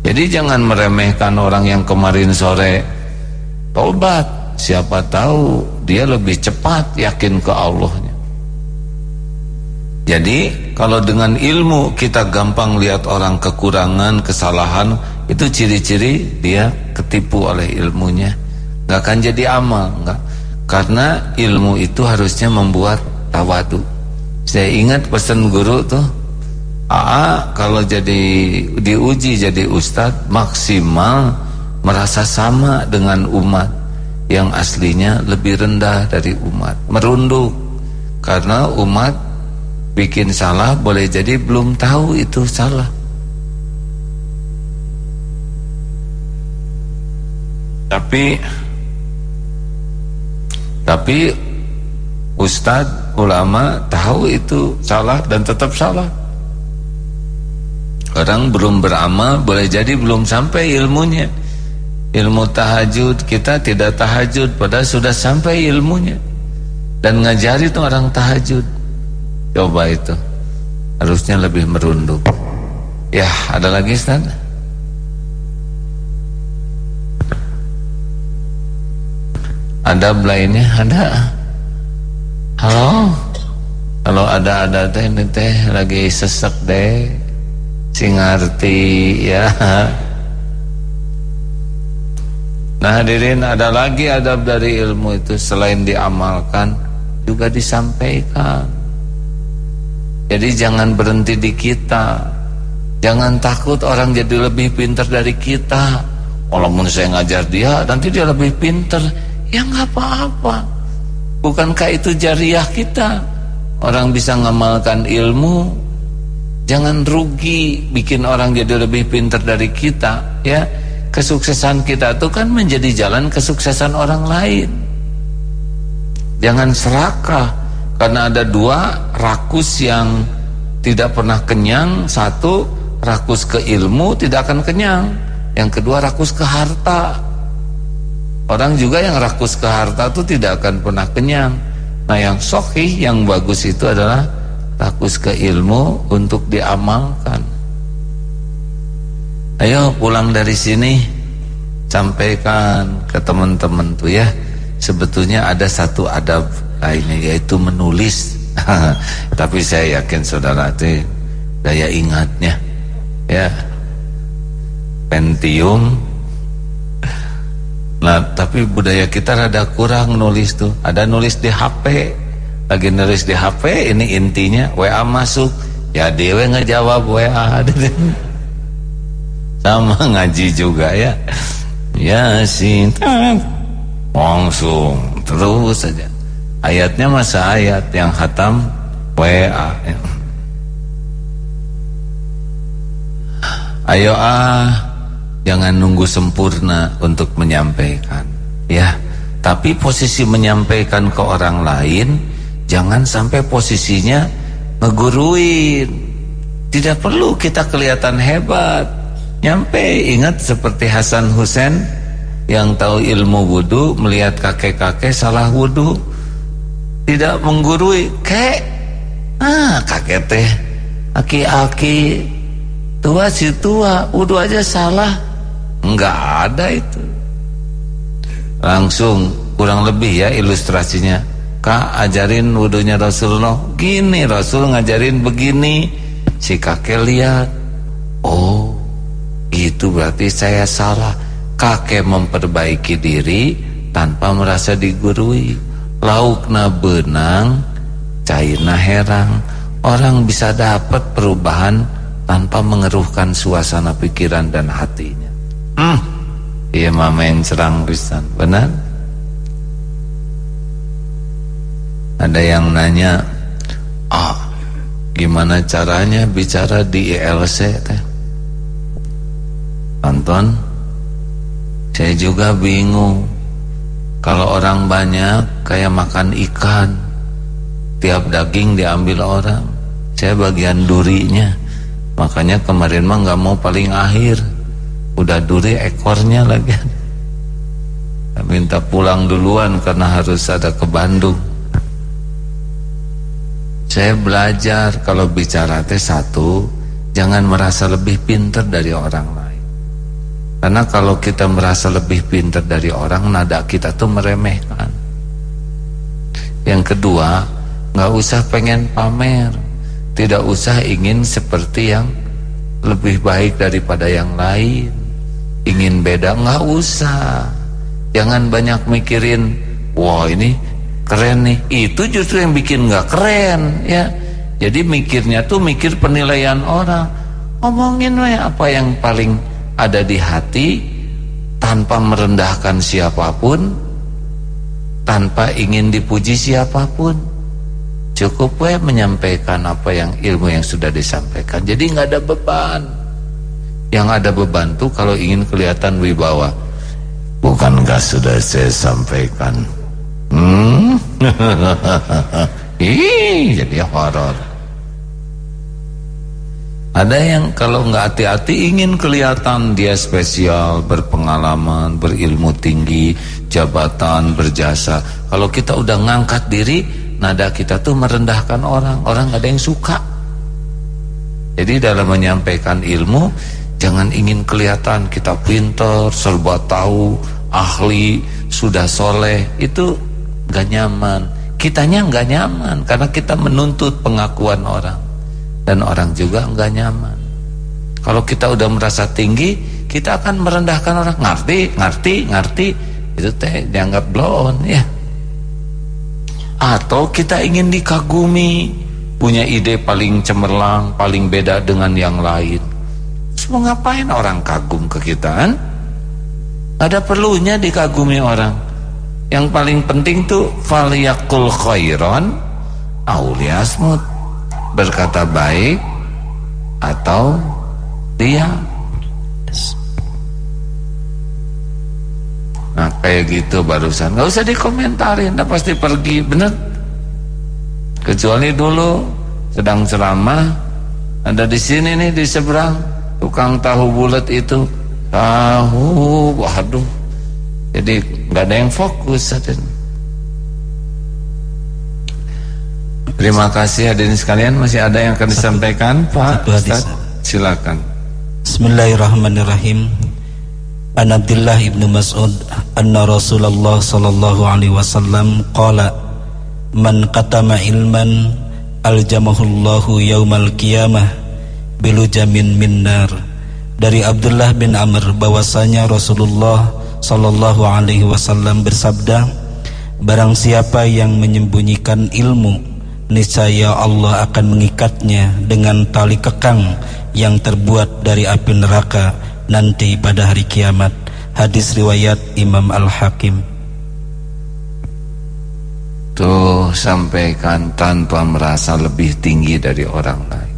jadi jangan meremehkan orang yang kemarin sore tobat siapa tahu dia lebih cepat yakin ke Allahnya. Jadi kalau dengan ilmu kita gampang lihat orang kekurangan kesalahan itu ciri-ciri dia ketipu oleh ilmunya. Nggak akan jadi amal nggak. Karena ilmu itu harusnya membuat tawadu saya ingat pesan guru tuh Aa kalau jadi diuji jadi ustadz maksimal merasa sama dengan umat yang aslinya lebih rendah dari umat. Merunduk karena umat bikin salah boleh jadi belum tahu itu salah. Tapi tapi ustadz, ulama tahu itu salah dan tetap salah. Orang belum beramal boleh jadi belum sampai ilmunya. Ilmu tahajud kita tidak tahajud padahal sudah sampai ilmunya. Dan ngajari itu orang tahajud. Coba itu. Harusnya lebih merunduk. Ya, ada lagi Ustaz? Ada lainnya ada. Halo. Kalau ada ada teh ini teh lagi sesek deh. Si ngerti ya. Nah hadirin ada lagi adab dari ilmu itu selain diamalkan juga disampaikan. Jadi jangan berhenti di kita. Jangan takut orang jadi lebih pintar dari kita. Walaupun saya ngajar dia, nanti dia lebih pintar. Ya nggak apa-apa. Bukankah itu jariah kita? Orang bisa ngamalkan ilmu. Jangan rugi bikin orang jadi lebih pintar dari kita. Ya, kesuksesan kita itu kan menjadi jalan kesuksesan orang lain. Jangan serakah karena ada dua rakus yang tidak pernah kenyang Satu rakus ke ilmu tidak akan kenyang Yang kedua rakus ke harta Orang juga yang rakus ke harta itu tidak akan pernah kenyang. Nah yang sohih yang bagus itu adalah Rakus ke ilmu untuk diamalkan. Ayo pulang dari sini Sampaikan ke teman-teman tuh ya. Sebetulnya ada satu adab lainnya yaitu menulis. Tapi saya yakin saudara itu daya ingatnya ya. Pentium Nah tapi budaya kita rada kurang nulis tuh. Ada nulis di HP Lagi nulis di HP ini intinya WA masuk. Ya dewe ngejawab WA Sama ngaji juga ya. Yasin Langsung terus saja. Ayatnya masa ayat yang khatam WA ayo ah jangan nunggu sempurna untuk menyampaikan. Ya tapi posisi menyampaikan ke orang lain jangan sampai posisinya ngeguruin. Tidak perlu kita kelihatan hebat. Nyampe ingat seperti Hasan Hussein yang tahu ilmu wudhu melihat kakek-kakek salah wudhu tidak menggurui kek. Ah kakek teh. Aki-aki tua si tua wudhu aja salah enggak ada itu. Langsung kurang lebih ya ilustrasinya. Kak ajarin wudhunya Rasulullah. Gini Rasul ngajarin begini. Si kakek lihat. Oh itu berarti saya salah. Kakek memperbaiki diri tanpa merasa digurui. Laukna benang cairna herang. Orang bisa dapat perubahan tanpa mengeruhkan suasana pikiran dan hatinya hmm. iya main cerang pisan benar? Ada yang nanya ah gimana caranya bicara di ILC teh? Anton saya juga bingung. Kalau orang banyak Kayak makan ikan Tiap daging diambil orang. Saya bagian durinya. Makanya kemarin mah gak mau paling akhir Udah duri ekornya lagi Minta pulang duluan Karena harus ada ke Bandung Saya belajar Kalau bicara teh satu Jangan merasa lebih pintar dari orang lain karena kalau kita merasa lebih pintar dari orang, nada kita tuh meremehkan. Yang kedua, nggak usah pengen pamer, tidak usah ingin seperti yang lebih baik daripada yang lain. Ingin beda nggak usah. Jangan banyak mikirin, wah ini keren nih. Itu justru yang bikin nggak keren, ya. Jadi mikirnya tuh mikir penilaian orang. Ngomongin apa yang paling ada di hati tanpa merendahkan siapa pun tanpa ingin dipuji siapa pun cukup we menyampaikan apa yang ilmu yang sudah disampaikan jadi nggak ada beban yang ada beban tuh kalau ingin kelihatan wibawa bukankah sudah saya sampaikan hmm? Ih, jadi horor ada yang kalau nggak hati-hati ingin kelihatan dia spesial, berpengalaman, berilmu tinggi, jabatan, berjasa. Kalau kita udah ngangkat diri, nada kita tuh merendahkan orang. Orang nggak ada yang suka. Jadi dalam menyampaikan ilmu, jangan ingin kelihatan kita pintar, serba tahu, ahli, sudah soleh. Itu nggak nyaman. Kitanya nggak nyaman karena kita menuntut pengakuan orang dan orang juga enggak nyaman. Kalau kita udah merasa tinggi, kita akan merendahkan orang. Ngerti, ngerti, ngerti. Itu teh dianggap blow on ya. Atau kita ingin dikagumi, punya ide paling cemerlang, paling beda dengan yang lain. Semua ngapain orang kagum ke kita kan? Ada perlunya dikagumi orang. Yang paling penting tuh faliyakul khairon auliasmut berkata baik atau dia Nah kayak gitu barusan nggak usah dikomentarin, dah pasti pergi, bener. Kecuali dulu sedang ceramah ada di sini nih di seberang tukang tahu bulat itu tahu, waduh, jadi nggak ada yang fokus saat Terima kasih hadirin sekalian. Masih ada yang akan disampaikan? Pak Ustaz silakan. Bismillahirrahmanirrahim. An Abdullah ibnu Mas'ud anna Rasulullah sallallahu alaihi wasallam qala man qatama ilman aljamahullahu yaumal qiyamah bilujamin minnar. Dari Abdullah bin Amr bahwasanya Rasulullah sallallahu alaihi wasallam bersabda barang siapa yang menyembunyikan ilmu niscaya Allah akan mengikatnya dengan tali kekang yang terbuat dari api neraka nanti pada hari kiamat. Hadis riwayat Imam Al-Hakim. Tuh sampaikan tanpa merasa lebih tinggi dari orang lain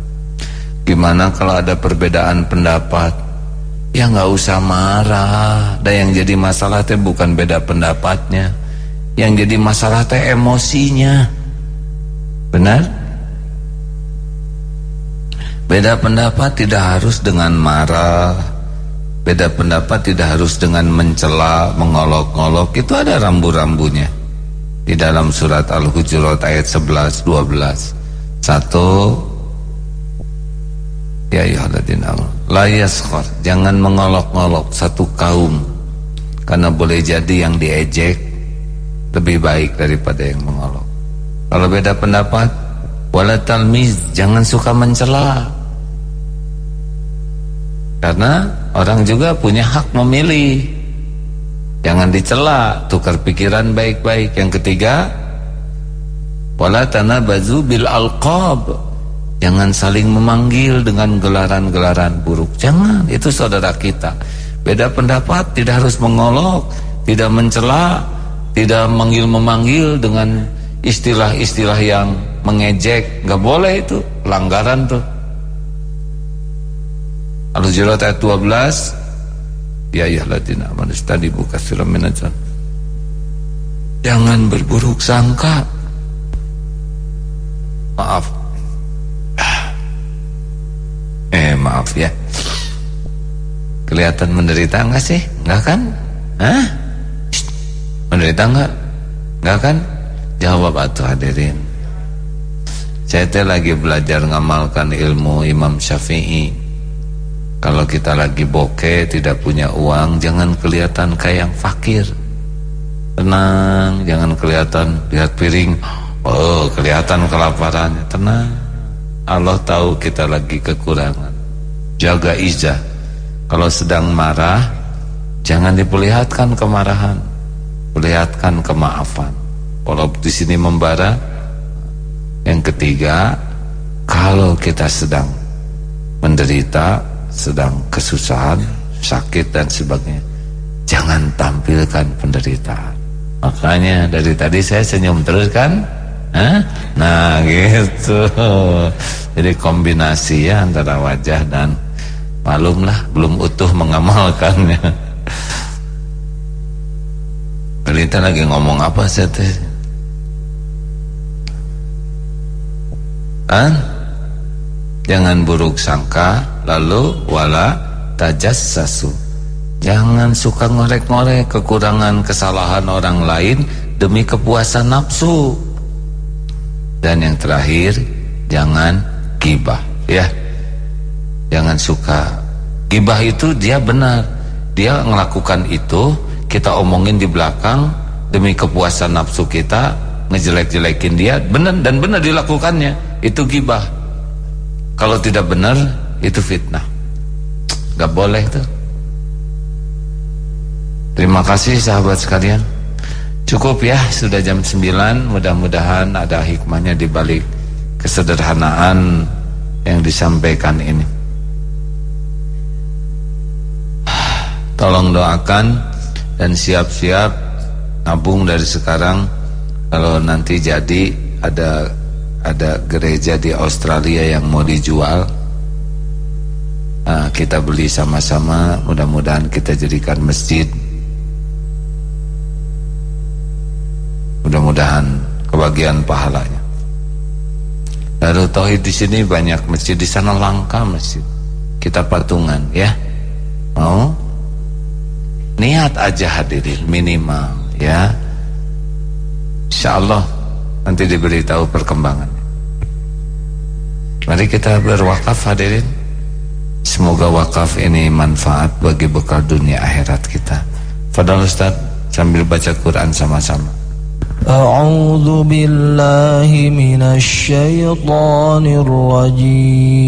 gimana kalau ada perbedaan pendapat? Ya nggak usah marah. Dan yang jadi masalah teh bukan beda pendapatnya. Yang jadi masalah teh emosinya. Benar? Beda pendapat tidak harus dengan marah. Beda pendapat tidak harus dengan mencela, mengolok-olok, itu ada rambu-rambunya. Di dalam surat Al-Hujurat ayat 11 12. Satu Ya ayyuhalladzina amanu la yaskhar, jangan mengolok-olok satu kaum karena boleh jadi yang diejek lebih baik daripada yang mengolok. Kalau beda pendapat, wala talmiz, jangan suka mencela. Karena orang juga punya hak memilih. Jangan dicela, tukar pikiran baik-baik. Yang ketiga, wala tanabazu bil alqab. Jangan saling memanggil dengan gelaran-gelaran buruk. Jangan, itu saudara kita. Beda pendapat tidak harus mengolok, tidak mencela, tidak manggil-memanggil dengan istilah-istilah yang mengejek. Gak boleh itu, pelanggaran tuh. Al-Hujurat ayat 12 Ya ayyuhalladzina amanu istanibu katsiran minadz Jangan berburuk sangka. Maaf. Eh, maaf ya. Kelihatan menderita enggak sih? Enggak kan? Hah? Menderita enggak? Enggak kan? Jawab atuh hadirin. Saya lagi belajar ngamalkan ilmu Imam Syafi'i kalau kita lagi bokeh tidak punya uang Jangan kelihatan kayak yang fakir Tenang Jangan kelihatan lihat piring Oh kelihatan kelaparannya Tenang Allah tahu kita lagi kekurangan Jaga izah Kalau sedang marah Jangan diperlihatkan kemarahan Perlihatkan kemaafan Kalau di sini membara Yang ketiga Kalau kita sedang menderita sedang kesusahan, sakit dan sebagainya. Jangan tampilkan penderitaan. Makanya dari tadi saya senyum terus kan? Hah? Nah gitu. Jadi kombinasi ya antara wajah dan malumlah belum utuh mengamalkannya. Pelita lagi ngomong apa sih teh? Jangan buruk sangka Lalu wala tajassasu Jangan suka ngorek-ngorek kekurangan kesalahan orang lain Demi kepuasan nafsu Dan yang terakhir Jangan gibah ya Jangan suka Gibah itu dia benar Dia melakukan itu Kita omongin di belakang Demi kepuasan nafsu kita Ngejelek-jelekin dia benar Dan benar dilakukannya Itu gibah kalau tidak benar itu fitnah. Gak boleh tuh. Terima kasih sahabat sekalian. Cukup ya sudah jam 9 mudah-mudahan ada hikmahnya di balik kesederhanaan yang disampaikan ini. Tolong doakan dan siap-siap nabung dari sekarang. Kalau nanti jadi ada ada gereja di Australia yang mau dijual nah, kita beli sama-sama. Mudah-mudahan kita jadikan masjid. Mudah-mudahan kebagian pahalanya. Lalu Tauhid di sini banyak masjid. Di sana langka masjid. Kita patungan ya. Mau niat aja hadirin minimal ya. Insyaallah nanti diberitahu perkembangan mari kita berwakaf hadirin. Semoga wakaf ini manfaat bagi bekal dunia akhirat kita. Padahal Ustaz sambil baca Quran sama-sama. A'udzu billahi minasy syaithanir rajim.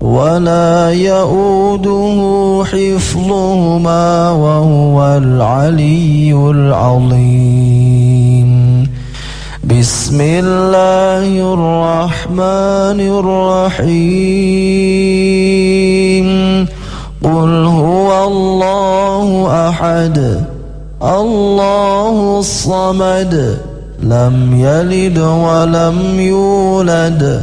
ولا يؤوده حفظهما وهو العلي العظيم بسم الله الرحمن الرحيم قل هو الله أحد الله الصمد لم يلد ولم يولد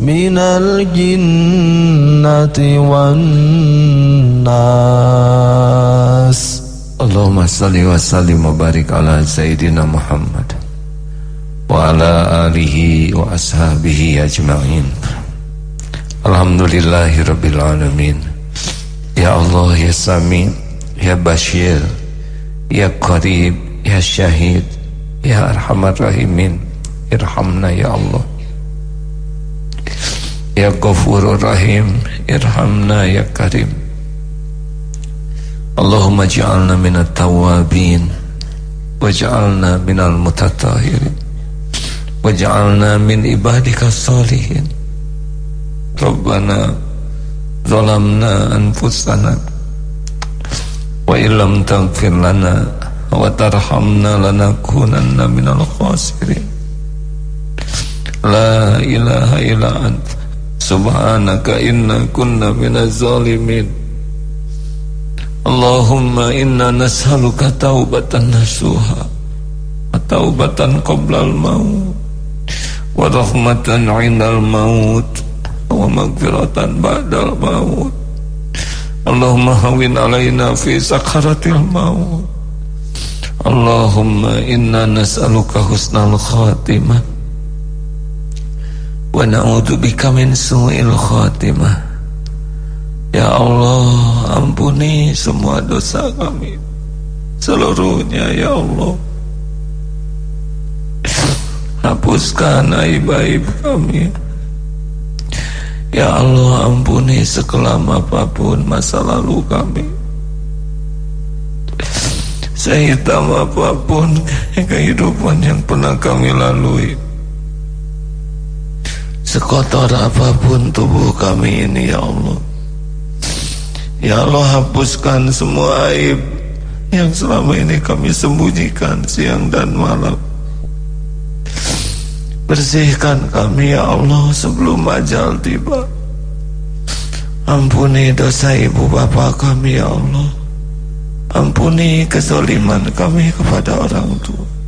من الجنة والناس اللهم Allahumma salli wa sallim wa barik ala Sayyidina Muhammad Wa ala alihi wa ashabihi ajma'in Alhamdulillahi Rabbil Alamin Ya Allah Ya Sami Ya Bashir Ya Qarib Ya Syahid Ya Arhamar Rahimin Irhamna Ya Ghafurur Rahim Irhamna Ya Karim. Allahumma ja'alna minat tawabin Waj'alna minal mutatahirin Waj'alna min ibadika salihin. Rabbana Zalamna anfusana Wa illam taghfir lana Wa tarhamna lanakunanna minal khasirin. La ilaha illa anta Subhanaka inna kunna minaz zalimin. Allahumma inna nas'aluka taubatan nasuha taubatan qoblal maut wa rahmatan 'indal maut wa maghfiratan ba'dal maut. Allahumma hawin alaina fi sakaratil maut. Allahumma inna nas'aluka husnal khatimah wa na'udzubika min su'il khatimah. Ya Allah ampuni semua dosa kami. Seluruhnya ya Allah. Hapuskan aib-aib kami. Ya Allah ampuni sekelam apa pun masa lalu kami. Sehitam apa pun kehidupan yang pernah kami lalui Sekotor apa pun tubuh kami ini ya Allah Ya Allah hapuskan semua aib yang selama ini kami sembunyikan siang dan malam. Bersihkan kami ya Allah sebelum ajal tiba. Ampuni dosa ibu bapa kami ya Allah. Ampuni kezaliman kami kepada orang tua.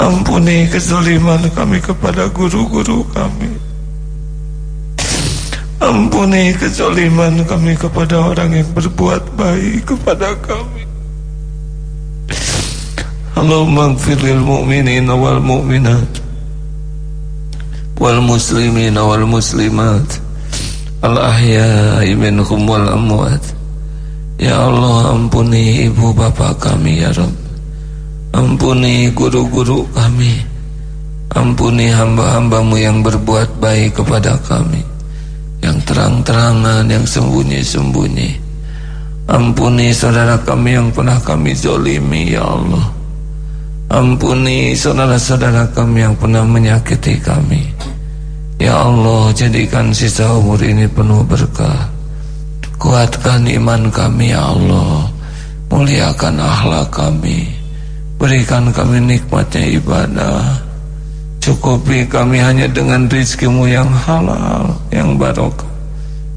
Ampuni kezaliman kami kepada guru-guru kami. Ampuni kezaliman kami kepada orang yang berbuat baik kepada kami. Allahumma gfirlil mu'minin wal mu'minat wal muslimin wal muslimat al ahya'i minhum wal amwat. Ya Allah ampuni ibu bapa kami ya Rabb. Ampuni guru-guru kami. Ampuni hamba-hambamu yang berbuat baik kepada kami yang terang-terangan, yang sembunyi-sembunyi. Ampuni saudara kami yang pernah kami zolimi, ya Allah. Ampuni saudara-saudara kami yang pernah menyakiti kami. Ya Allah, jadikan sisa umur ini penuh berkah. Kuatkan iman kami, ya Allah. Muliakan akhlak kami. Berikan kami nikmatnya ibadah Cukupi kami hanya dengan rizkimu yang halal, yang barokah.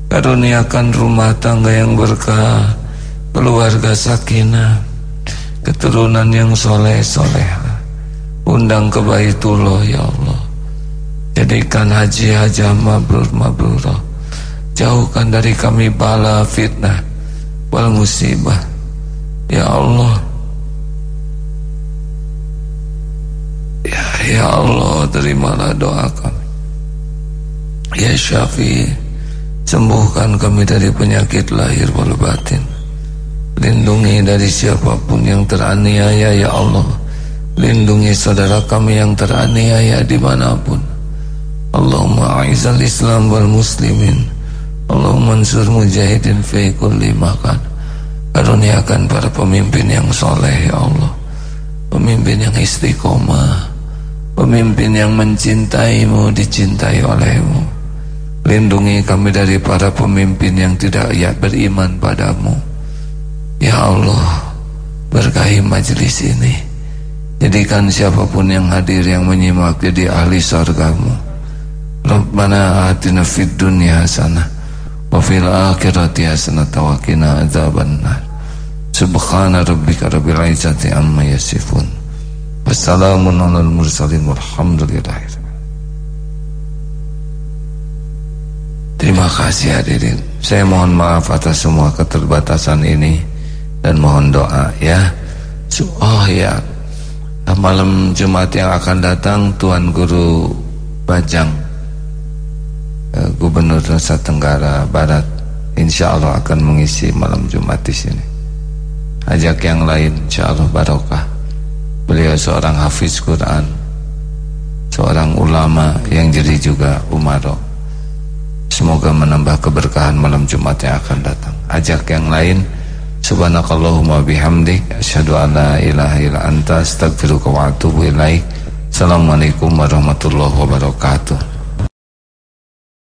Karuniakan rumah tangga yang berkah, keluarga sakinah, keturunan yang soleh soleh. Undang ke Baitullah ya Allah. Jadikan haji haja mabrur mabrurah. Jauhkan dari kami bala fitnah wal musibah. Ya Allah Ya, ya Allah terimalah doa kami. Ya Syafi Sembuhkan kami dari penyakit lahir wal batin. Lindungi dari siapa pun yang teraniaya ya Allah. Lindungi saudara kami yang teraniaya di mana pun. Allahumma a'izal islam wal muslimin. Allahumma ansur mujahidin fi kulli makan. Karuniakan para pemimpin yang soleh ya Allah. Pemimpin yang istiqomah Pemimpin yang mencintaimu dicintai olehmu. Lindungi kami dari para pemimpin yang tidak ya beriman padamu. Ya Allah Berkahi majlis ini. Jadikan siapa pun yang hadir yang menyimak jadi ahli surgamu. Rabbana atina fid dunya hasanah Wa fil akhirati hasanah Tawakina azaban Subhana rabbika rabbil izzati amma yasifun Wassalamun alal mursalin walhamdulillah Terima kasih hadirin. Saya mohon maaf atas semua keterbatasan ini dan mohon doa ya. Oh ya. Malam Jumat yang akan datang Tuan Guru Bajang eh, Gubernur Nusa Tenggara Barat Insya Allah akan mengisi malam Jumat di sini. Ajak yang lain Insya Allah barokah beliau seorang hafiz Quran seorang ulama yang jadi juga umaro semoga menambah keberkahan malam Jumat yang akan datang ajak yang lain Subhanakallahumma bihamdik asyhadu an la ilaha illa anta atubu ilaik. Assalamualaikum warahmatullahi wabarakatuh.